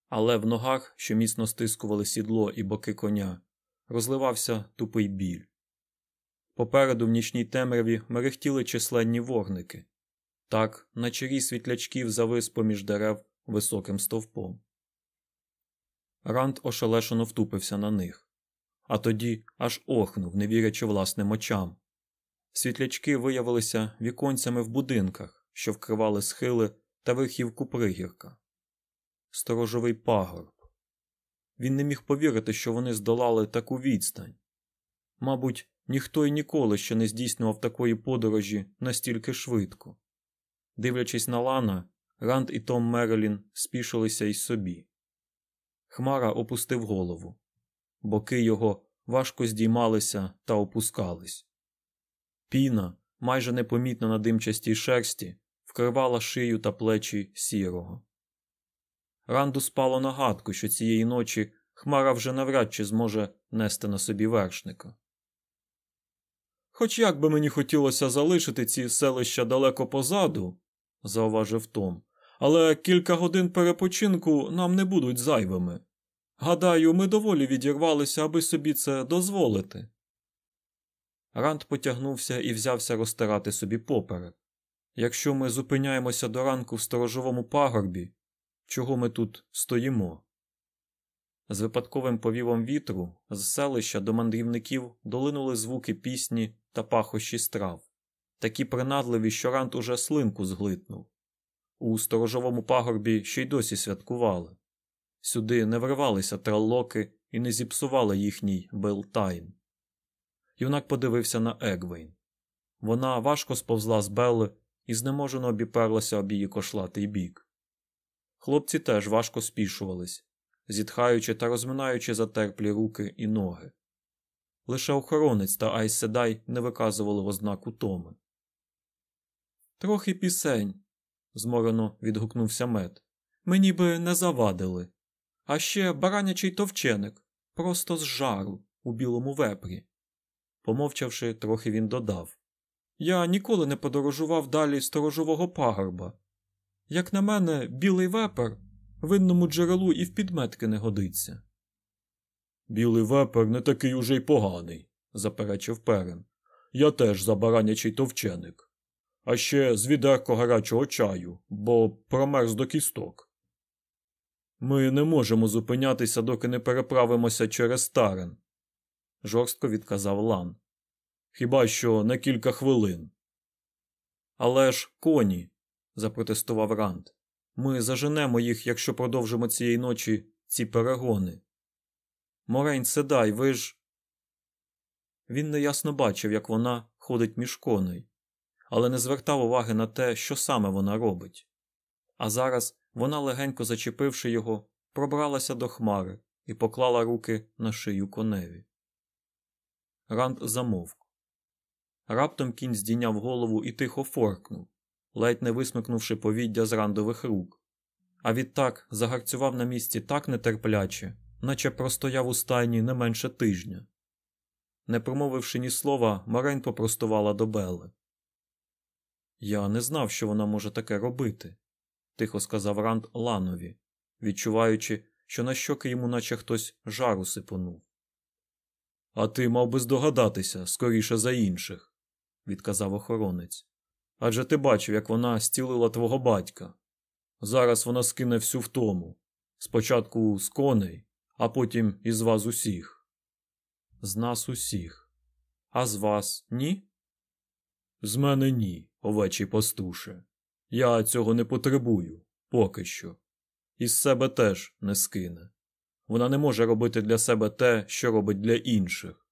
але в ногах, що міцно стискували сідло і боки коня, розливався тупий біль. Попереду в нічній темряві мерехтіли численні вогники, так, наче рій світлячків завис поміж дерев високим стовпом. Ранд ошелешено втупився на них, а тоді аж охнув, не вірячи власним очам. Світлячки виявилися віконцями в будинках, що вкривали схили та верхівку пригірка. Сторожовий пагорб. Він не міг повірити, що вони здолали таку відстань. Мабуть, ніхто й ніколи ще не здійснював такої подорожі настільки швидко. Дивлячись на Лана, Ранд і Том Мерелін спішилися й собі. Хмара опустив голову, боки його важко здіймалися та опускались. Піна, майже непомітно на димчастій шерсті, вкривала шию та плечі сірого. Ранду спало на гадку, що цієї ночі Хмара вже навряд чи зможе нести на собі вершника. Хоч як би мені хотілося залишити ці селища далеко позаду, зауважив Том, але кілька годин перепочинку нам не будуть зайвими. Гадаю, ми доволі відірвалися, аби собі це дозволити. Ранд потягнувся і взявся розтирати собі поперек. Якщо ми зупиняємося до ранку в сторожовому пагорбі, чого ми тут стоїмо? З випадковим повівом вітру з селища до мандрівників долинули звуки пісні та пахощі страв, такі принадливі, що Рант уже слинку зглитнув. У сторожовому пагорбі ще й досі святкували. Сюди не вривалися траллоки і не зіпсували їхній Белтайн. Юнак подивився на Егвейн. Вона важко сповзла з Белли і знеможено обіперлася об її кошлатий бік. Хлопці теж важко спішувались, зітхаючи та розминаючи затерплі руки і ноги. Лише охоронець та Айседай не виказували ознак утоми. Трохи пісень, зморено відгукнувся мед. Мені би не завадили. А ще баранячий товченик, просто з жару у білому вепрі. Помовчавши, трохи він додав Я ніколи не подорожував далі сторожового пагорба. Як на мене, білий вепер винному джерелу і в підметки не годиться. Білий вепер не такий уже й поганий, заперечив Перен. Я теж за баранячий товченик. А ще з відерко гарячого чаю, бо промерз до кісток. Ми не можемо зупинятися, доки не переправимося через тарен, жорстко відказав Лан. Хіба що на кілька хвилин. Але ж коні, запротестував Ранд. Ми заженемо їх, якщо продовжимо цієї ночі ці перегони. Морейн, седай, ви ж. Він неясно бачив, як вона ходить між коней, але не звертав уваги на те, що саме вона робить. А зараз вона, легенько зачепивши його, пробралася до хмари і поклала руки на шию коневі. Ранд замовк. Раптом кінь здійняв голову і тихо форкнув, ледь не висмикнувши повіддя з рандових рук, а відтак загарцював на місці так нетерпляче, наче простояв у стайні не менше тижня. Не промовивши ні слова, Марень попростувала до Белли. Я не знав, що вона може таке робити, тихо сказав Ранд Ланові, відчуваючи, що на щоки йому наче хтось жару сипонув. А ти мав би здогадатися скоріше за інших, відказав охоронець. Адже ти бачив, як вона стілила твого батька. Зараз вона скине всю втому. Спочатку з коней, а потім із вас усіх. З нас усіх. А з вас ні? З мене ні, овечий пастуше. Я цього не потребую, поки що. Із себе теж не скине. Вона не може робити для себе те, що робить для інших.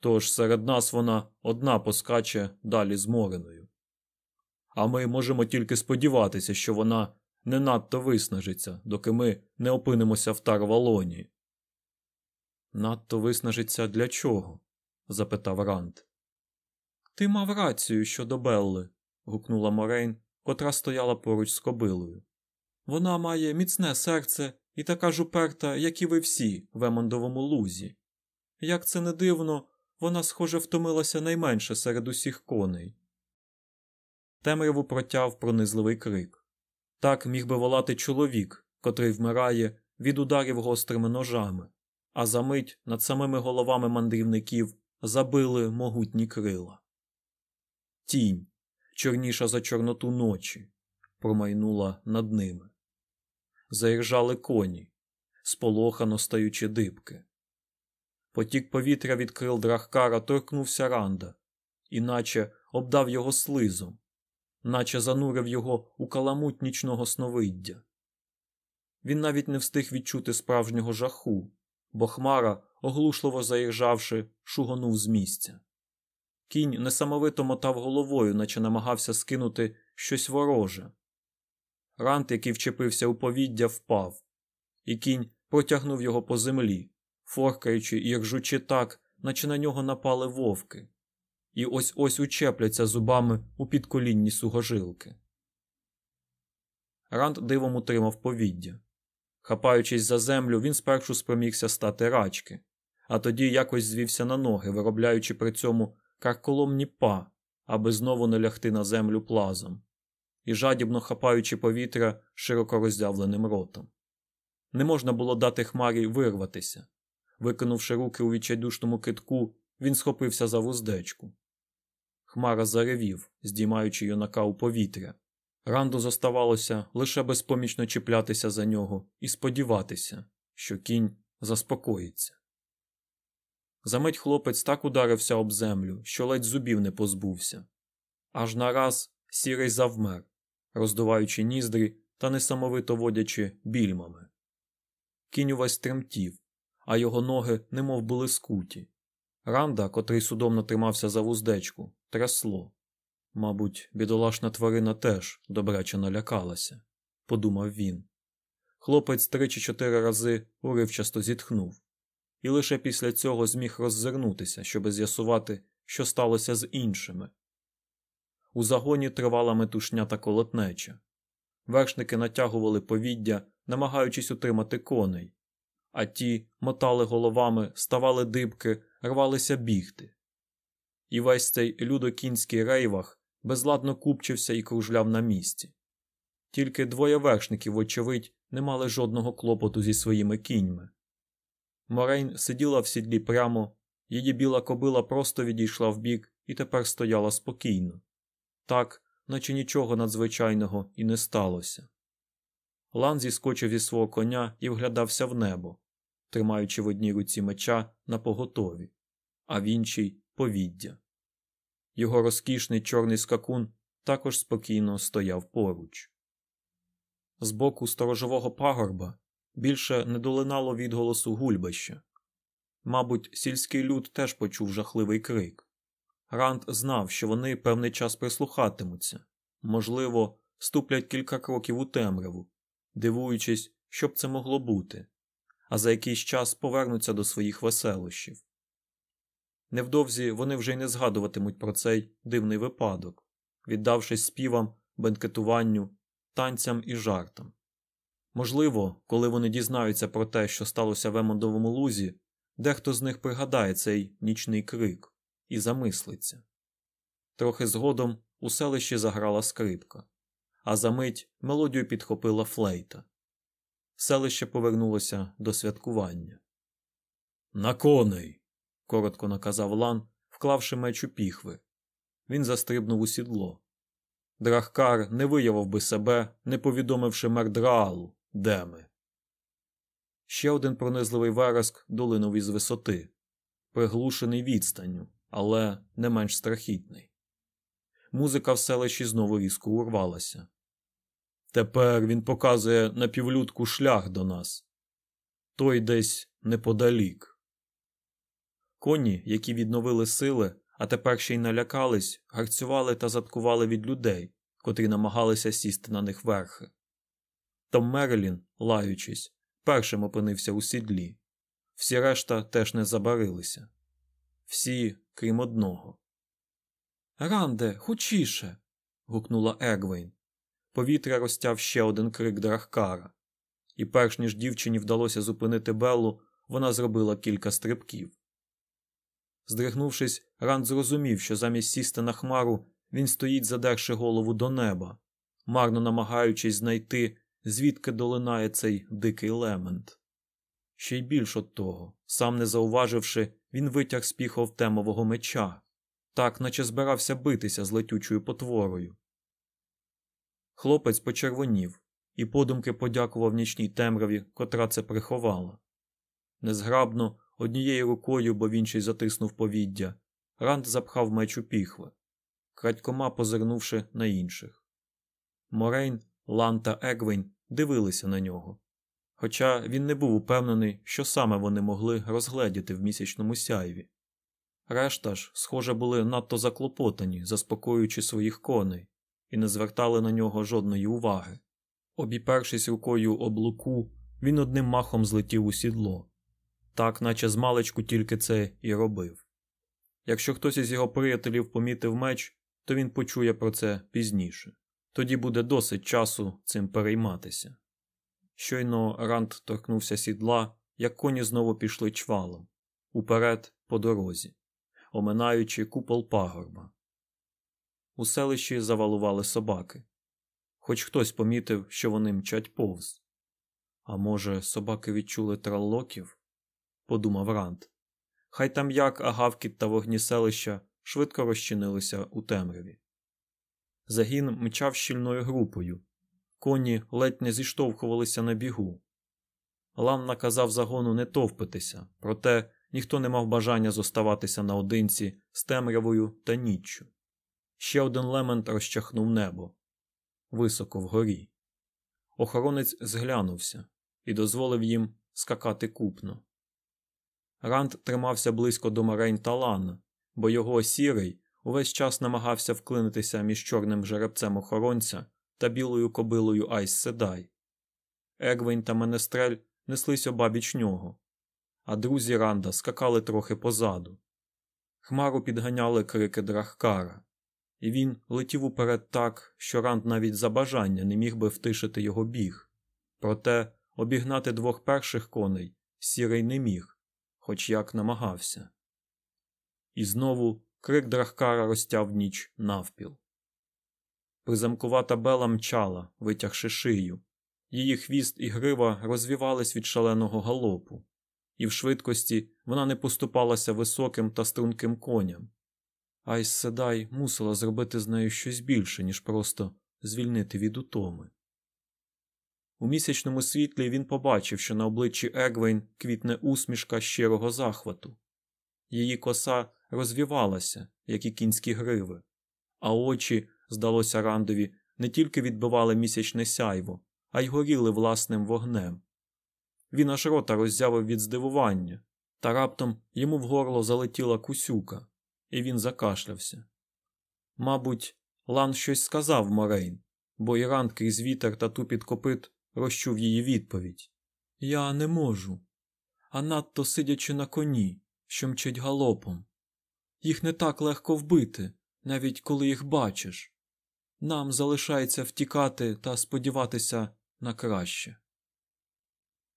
Тож серед нас вона одна поскаче далі з Мориною. А ми можемо тільки сподіватися, що вона не надто виснажиться, доки ми не опинимося в Тарвалоні. Надто виснажиться для чого? запитав Рант. Ти мав рацію щодо Белли, гукнула Морейн, котра стояла поруч з кобилою. Вона має міцне серце і така ж уперта, як і ви всі в Емондовому лузі. Як це не дивно, вона, схоже, втомилася найменше серед усіх коней. Темряву протяв пронизливий крик. Так міг би волати чоловік, котрий вмирає від ударів гострими ножами, а за мить над самими головами мандрівників забили могутні крила. Тінь, чорніша за чорноту ночі, промайнула над ними. Заіржали коні, сполохано стаючи дибки. Потік повітря від крил Драхкара торкнувся Ранда, іначе обдав його слизом, наче занурив його у каламуть нічного сновиддя. Він навіть не встиг відчути справжнього жаху, бо Хмара, оглушливо заіржавши, шугонув з місця. Кінь несамовито мотав головою, наче намагався скинути щось вороже. Рант, який вчепився у повіддя, впав, і кінь протягнув його по землі, форкаючи і ржучи так, наче на нього напали вовки і ось ось учепляться зубами у підколінні сугожилки. Ранд дивом утримав повіддя. Хапаючись за землю, він спершу спромігся стати рачки, а тоді якось звівся на ноги, виробляючи при цьому карколомні па, аби знову не лягти на землю плазом, і жадібно хапаючи повітря широко роздявленим ротом. Не можна було дати хмарі вирватися. Викинувши руки у відчайдушному китку, він схопився за вуздечку. Хмара заревів, здіймаючи юнака у повітря. Ранду зоставалося лише безпомічно чіплятися за нього і сподіватися, що кінь заспокоїться. Замить хлопець так ударився об землю, що ледь зубів не позбувся. Аж нараз сірий завмер, роздуваючи ніздрі та несамовито водячи більмами. Кінь увесь тремтів, а його ноги немов були скуті. Ранда, котрий судомно тримався за вуздечку, трясло. Мабуть, бідолашна тварина теж добряче налякалася, подумав він. Хлопець три чи чотири рази уривчасто зітхнув, і лише після цього зміг роззирнутися, щоб з'ясувати, що сталося з іншими. У загоні тривала метушня та колотнеча. Вершники натягували повіддя, намагаючись утримати коней, а ті мотали головами, ставали дибки, рвалися бігти. І весь цей людокінський рейвах безладно купчився і кружляв на місці. Тільки двоє вершників, вочевидь, не мали жодного клопоту зі своїми кіньми. Морейн сиділа в сідлі прямо, її біла кобила просто відійшла вбік і тепер стояла спокійно, так, наче нічого надзвичайного і не сталося. Лан зіскочив зі свого коня і вглядався в небо, тримаючи в одній руці меча на поготові, а в іншій повіддя. Його розкішний чорний скакун також спокійно стояв поруч. З боку сторожового пагорба більше не долинало відголосу гульбища. Мабуть, сільський люд теж почув жахливий крик. Ранд знав, що вони певний час прислухатимуться, можливо, ступлять кілька кроків у темряву, дивуючись, що б це могло бути, а за якийсь час повернуться до своїх веселощів. Невдовзі вони вже й не згадуватимуть про цей дивний випадок, віддавшись співам, бенкетуванню, танцям і жартам. Можливо, коли вони дізнаються про те, що сталося в Емондовому лузі, дехто з них пригадає цей нічний крик і замислиться. Трохи згодом у селищі заграла скрипка, а за мить мелодію підхопила флейта. Селище повернулося до святкування. На коней. коротко наказав Лан, вклавши меч у піхви. Він застрибнув у сідло. Драхкар не виявив би себе, не повідомивши Мердраалу, де ми. Ще один пронизливий вереск долинув із висоти, приглушений відстанню, але не менш страхітний. Музика в селищі знову різко урвалася. Тепер він показує на півлюдку шлях до нас. Той десь неподалік. Коні, які відновили сили, а тепер ще й налякались, гарцювали та заткували від людей, котрі намагалися сісти на них верхи. Том Мерлін, лаючись, першим опинився у сідлі. Всі решта теж не забарилися. Всі, крім одного. Ранде, хучіше. гукнула Егвейн. Повітря розтяв ще один крик Драхкара, і перш ніж дівчині вдалося зупинити Беллу, вона зробила кілька стрибків. Здригнувшись, Ранд зрозумів, що замість сісти на хмару він стоїть, задерши голову до неба, марно намагаючись знайти, звідки долинає цей дикий лемент. Ще й більш от того, сам не зауваживши, він витяг з піхов темового меча, так наче збирався битися з летючою потворою. Хлопець почервонів і подумки подякував нічній темряві, котра це приховала. Незграбно, однією рукою, бо в іншій затиснув повіддя, Ранд запхав меч у піхви, крадькома позирнувши на інших. Морейн, Лан та Егвейн дивилися на нього, хоча він не був упевнений, що саме вони могли розгледіти в місячному сяйві. Решта ж, схоже, були надто заклопотані, заспокоюючи своїх коней, і не звертали на нього жодної уваги. Обіпершись рукою об луку, він одним махом злетів у сідло, так наче змалечку тільки це і робив. Якщо хтось із його приятелів помітив меч, то він почує про це пізніше. Тоді буде досить часу цим перейматися. Щойно Ранд торкнувся сідла, як коні знову пішли чвалом, уперед по дорозі, оминаючи купол пагорба. У селищі завалували собаки, хоч хтось помітив, що вони мчать повз. А може, собаки відчули траллоків? подумав Рант. Хай там як агавкіт та вогні селища швидко розчинилися у темряві. Загін мчав щільною групою, коні ледь не зіштовхувалися на бігу. Лан наказав загону не товпитися, проте ніхто не мав бажання зоставатися наодинці з темрявою та ніччю. Ще один лемент розчахнув небо високо вгорі. Охоронець зглянувся і дозволив їм скакати купно. Ранд тримався близько до Морейн та Лана, бо його сірий увесь час намагався вклинитися між чорним жеребцем охоронця та білою кобилою Айз Седай. Егвейн та Менестрель неслись обабіч нього, а друзі Ранда скакали трохи позаду. Хмару підганяли крики Драхкара, і він летів уперед так, що Ранд навіть за бажання не міг би втишити його біг. Проте обігнати двох перших коней сірий не міг, хоч як намагався. І знову крик Драхкара розтяв ніч навпіл. Призамкувата бела мчала, витягши шию. Її хвіст і грива розвівались від шаленого галопу, і в швидкості вона не поступалася високим та струнким коням. Айс Седай мусила зробити з нею щось більше, ніж просто звільнити від утоми. У місячному світлі він побачив, що на обличчі Егвейн квітне усмішка щирого захвату. Її коса розвівалася, як і кінські гриви, а очі, здалося Рандові, не тільки відбивали місячне сяйво, а й горіли власним вогнем. Він аж рота роззявив від здивування, та раптом йому в горло залетіла кусюка, і він закашлявся. Мабуть, Лан щось сказав Морейн, бо Іран крізь вітер та тупіт копит розчув її відповідь Я не можу. А надто сидячи на коні, що мчить галопом. Їх не так легко вбити, навіть коли їх бачиш. Нам залишається втікати та сподіватися на краще.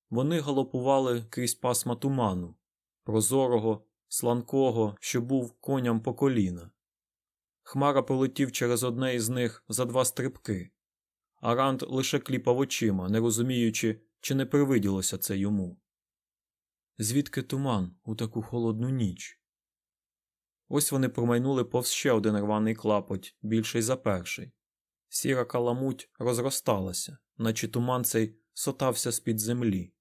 Вони галопували крізь пасма туману, прозорого, сланкого, що був коням по коліна. Хмара полетів через одне із них за два стрибки, а Ранд лише кліпав очима, не розуміючи, чи не привиділося це йому. Звідки туман у таку холодну ніч? Ось вони промайнули повз ще один рваний клапоть, більший за перший. Сіра каламуть розросталася, наче туман цей сотався з-під землі.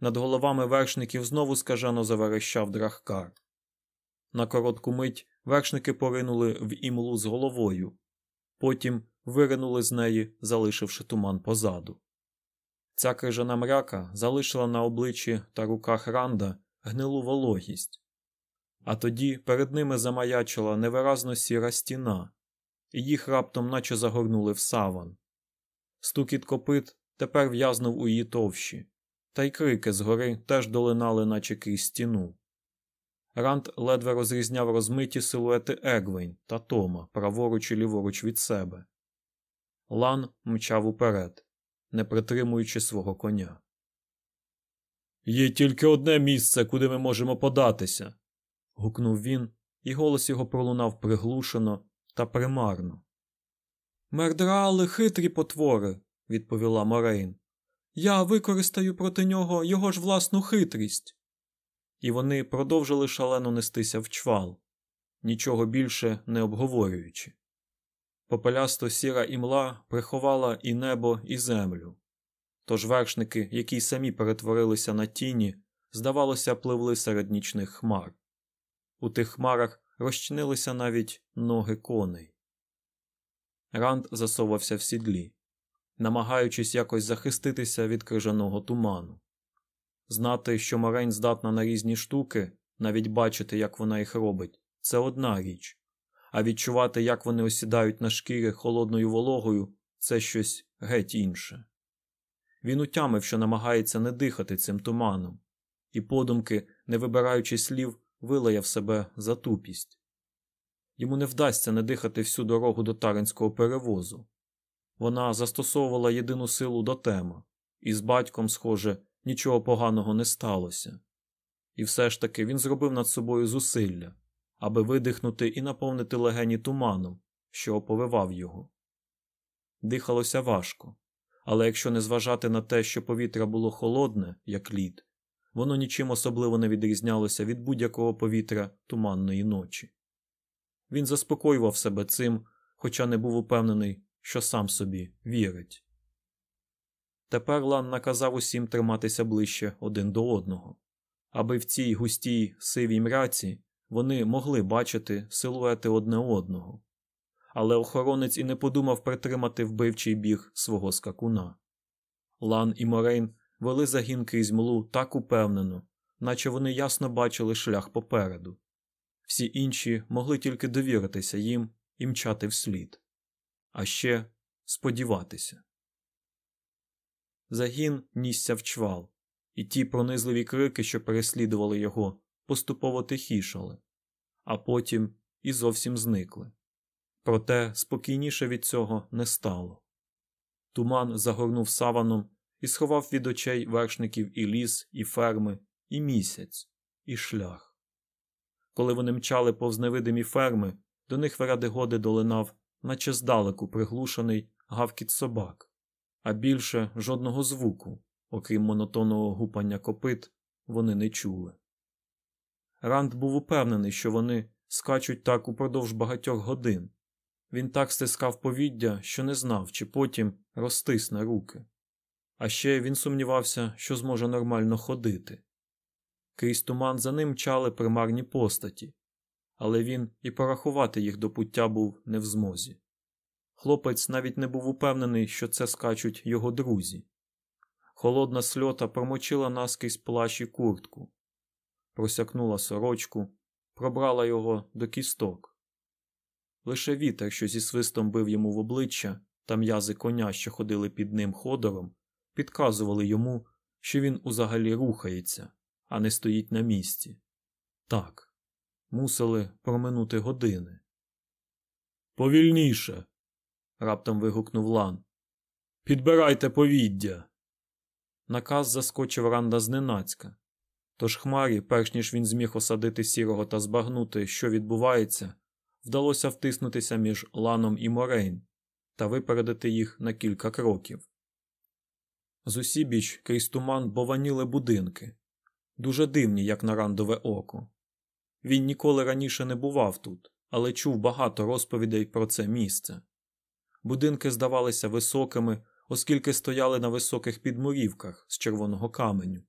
Над головами вершників знову скажено заверещав драхкар. На коротку мить вершники поринули в імлу з головою, потім виринули з неї, залишивши туман позаду. Ця крижана мряка залишила на обличчі та руках Ранда гнилу вологість, а тоді перед ними замаячила невиразно сіра стіна, і їх раптом наче загорнули в саван. Стукіт копит тепер в'язнув у її товщі, та й крики згори теж долинали, наче крізь стіну. Ранд ледве розрізняв розмиті силуети Егвейн та Тома праворуч і ліворуч від себе. Лан мчав уперед, не притримуючи свого коня. Є тільки одне місце, куди ми можемо податися. Гукнув він, і голос його пролунав приглушено та примарно. Мердрали хитрі потвори, відповіла Морейн. Я використаю проти нього його ж власну хитрість. І вони продовжили шалено нестися в чвал, нічого більше не обговорюючи. Попелясто сіра імла приховала і небо, і землю. Тож вершники, які самі перетворилися на тіні, здавалося, пливли серед нічних хмар. У тих хмарах розчинилися навіть ноги коней. Ранд засовався в сідлі, намагаючись якось захиститися від крижаного туману. Знати, що Морень здатна на різні штуки, навіть бачити, як вона їх робить, це одна річ а відчувати, як вони осідають на шкіри холодною вологою, це щось геть інше. Він утямив, що намагається не дихати цим туманом, і подумки, не вибираючи слів, вилаяв себе за тупість. Йому не вдасться не дихати всю дорогу до таринського перевозу. Вона застосовувала єдину силу до тема, і з батьком, схоже, нічого поганого не сталося. І все ж таки він зробив над собою зусилля, аби видихнути і наповнити легені туманом, що оповивав його. Дихалося важко, але якщо не зважати на те, що повітря було холодне, як лід, воно нічим особливо не відрізнялося від будь-якого повітря туманної ночі. Він заспокоював себе цим, хоча не був упевнений, що сам собі вірить. Тепер Лан наказав усім триматися ближче один до одного, аби в цій густій сивій мраці вони могли бачити силуети одне одного. Але охоронець і не подумав притримати вбивчий біг свого скакуна. Лан і Морейн вели загін крізь млу так упевнено, наче вони ясно бачили шлях попереду. Всі інші могли тільки довіритися їм і мчати вслід, а ще сподіватися. Загін нісся в чвал, і ті пронизливі крики, що переслідували його, поступово тихішали, а потім і зовсім зникли. Проте спокійніше від цього не стало. Туман загорнув саваном і сховав від очей вершників і ліс, і ферми, і місяць, і шлях. Коли вони мчали повз невидимі ферми, до них вради годи долинав, наче здалеку приглушений гавкіт собак, а більше жодного звуку, окрім монотонного гупання копит, вони не чули. Ранд був упевнений, що вони скачуть так упродовж багатьох годин. Він так стискав повіддя, що не знав, чи потім розтисне руки. А ще він сумнівався, що зможе нормально ходити. Крізь туман за ним мчали примарні постаті, але він і порахувати їх до пуття був не в змозі. Хлопець навіть не був упевнений, що це скачуть його друзі. Холодна сльота промочила наскрізь плащ і куртку, просякнула сорочку, пробрала його до кісток. Лише вітер, що зі свистом бив йому в обличчя, та м'язи коня, що ходили під ним ходором, підказували йому, що він узагалі рухається, а не стоїть на місці. Так, мусили проминути години. Повільніше. раптом вигукнув Лан. Підбирайте повіддя. Наказ заскочив ранда зненацька. Тож хмарі, перш ніж він зміг осадити сірого та збагнути, що відбувається, вдалося втиснутися між Ланом і Морейн та випередити їх на кілька кроків. З усібіч крізь туман бованіли будинки, дуже дивні, як на рандове око. Він ніколи раніше не бував тут, але чув багато розповідей про це місце. Будинки здавалися високими, оскільки стояли на високих підмурівках з червоного каменю.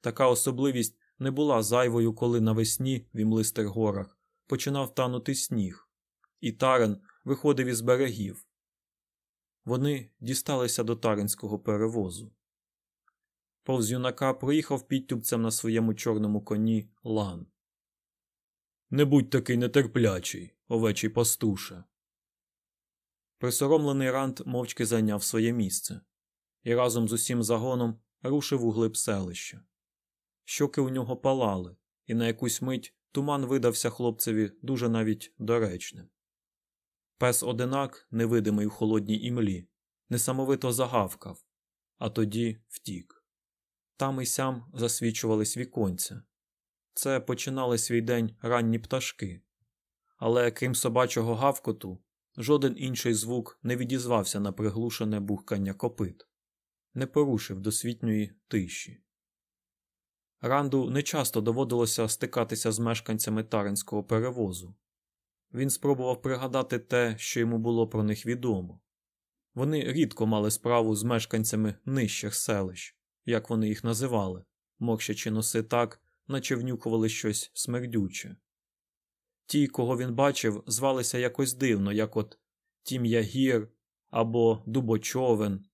Така особливість не була зайвою, коли навесні в імлистих горах починав танути сніг, і тарен виходив із берегів. Вони дісталися до таринського перевозу. Повз юнака проїхав підтюбцем на своєму чорному коні лан. Не будь такий нетерплячий, овечий пастуше. Присоромлений Рант мовчки зайняв своє місце і разом з усім загоном рушив у глиб селища. Щоки у нього палали, і на якусь мить туман видався хлопцеві дуже навіть доречним. Пес одинак, невидимий у холодній імлі, несамовито загавкав, а тоді втік. Там і сям засвічувались віконця. Це починали свій день ранні пташки, але крім собачого гавкоту, жоден інший звук не відізвався на приглушене бухкання копит, не порушив досвітньої тиші. Ранду нечасто доводилося стикатися з мешканцями таринського перевозу. Він спробував пригадати те, що йому було про них відомо. Вони рідко мали справу з мешканцями нижчих селищ, як вони їх називали, мокщачи носи так, наче внюхували щось смердюче. Ті, кого він бачив, звалися якось дивно, як от Тім'ягір або Дубочовен.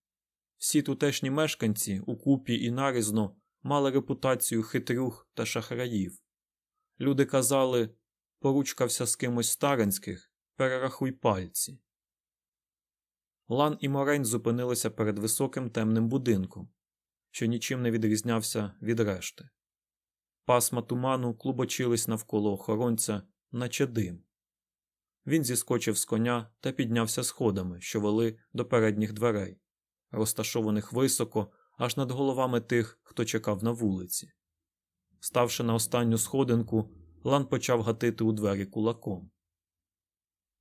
Всі тутешні мешканці укупі і нарізно мали репутацію хитрюх та шахраїв. Люди казали поручкався з кимось старенських, перерахуй пальці. Лан і Морень зупинилися перед високим темним будинком, що нічим не відрізнявся від решти. Пасма туману клубочились навколо охоронця, наче дим. Він зіскочив з коня та піднявся сходами, що вели до передніх дверей, розташованих високо, аж над головами тих, хто чекав на вулиці. Ставши на останню сходинку, Лан почав гатити у двері кулаком.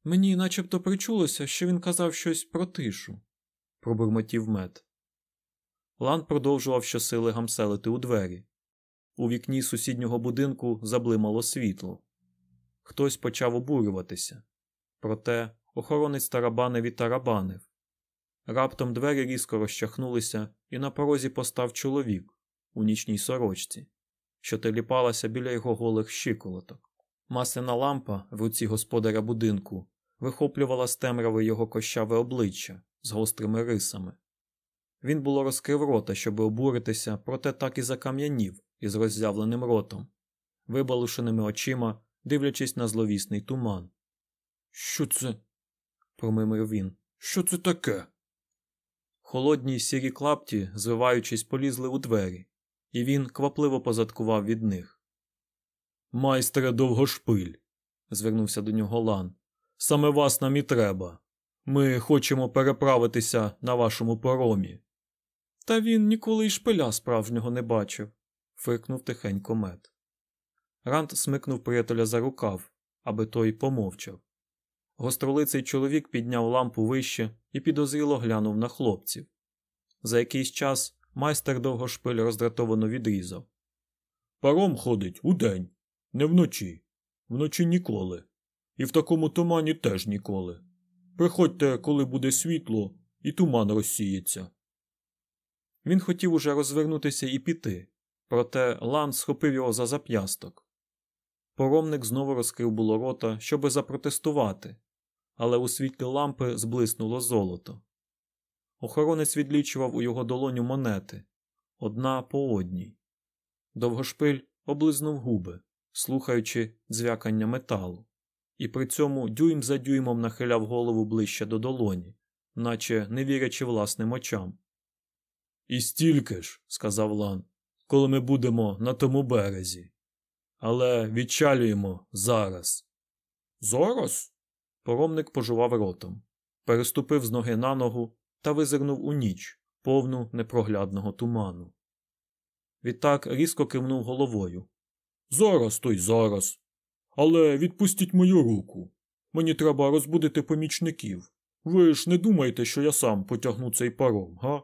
Мені начебто причулося, що він казав щось про тишу, пробурмотів мед. Лан продовжував щосили гамселити у двері. У вікні сусіднього будинку заблимало світло. Хтось почав обурюватися. Проте охоронець тарабанив і тарабанив. Раптом двері різко розчахнулися, і на порозі постав чоловік у нічній сорочці, що теліпалася біля його голих щиколоток. Масляна лампа в руці господаря будинку вихоплювала з темрави його кощаве обличчя з гострими рисами. Він було розкрив рота, щоб обуритися, проте так і закам'янів із роззявленим ротом, вибалушеними очима, дивлячись на зловісний туман. Що це? промимрив він. Що це таке? Холодні сірі клапті, звиваючись, полізли у двері, і він квапливо позадкував від них. Майстре довгошпиль, звернувся до нього Лан. Саме вас нам і треба. Ми хочемо переправитися на вашому поромі. Та він ніколи й шпиля справжнього не бачив, фиркнув тихенько мед. Рант смикнув приятеля за рукав, аби той помовчав. Гостролиций чоловік підняв лампу вище і підозріло глянув на хлопців. За якийсь час майстер довгошпиль роздратовано відрізав. Паром ходить удень, не вночі. Вночі ніколи. І в такому тумані теж ніколи. Приходьте, коли буде світло, і туман розсіється. Він хотів уже розвернутися і піти, проте Лан схопив його за зап'ясток. Поромник знову розкрив було рота, щоби запротестувати, але у світлі лампи зблиснуло золото. Охоронець відлічував у його долоню монети одна по одній. Довгошпиль облизнув губи, слухаючи дзвякання металу, і при цьому дюйм за дюймом нахиляв голову ближче до долоні, наче не вірячи власним очам. І стільки ж, сказав Лан, коли ми будемо на тому березі. Але відчалюємо зараз. Зараз? Поромник пожував ротом, переступив з ноги на ногу та визирнув у ніч, повну непроглядного туману. Відтак різко кивнув головою. Зараз то й зараз. Але відпустіть мою руку. Мені треба розбудити помічників. Ви ж не думаєте, що я сам потягну цей паром, га?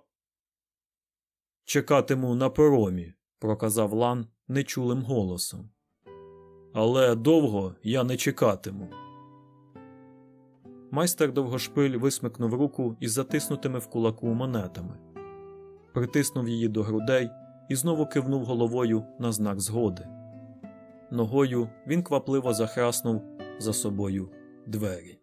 Чекатиму на паромі, проказав Лан нечулим голосом. Але довго я не чекатиму. Майстер довгошпиль висмикнув руку із затиснутими в кулаку монетами, притиснув її до грудей і знову кивнув головою на знак згоди. Ногою він квапливо захраснув за собою двері.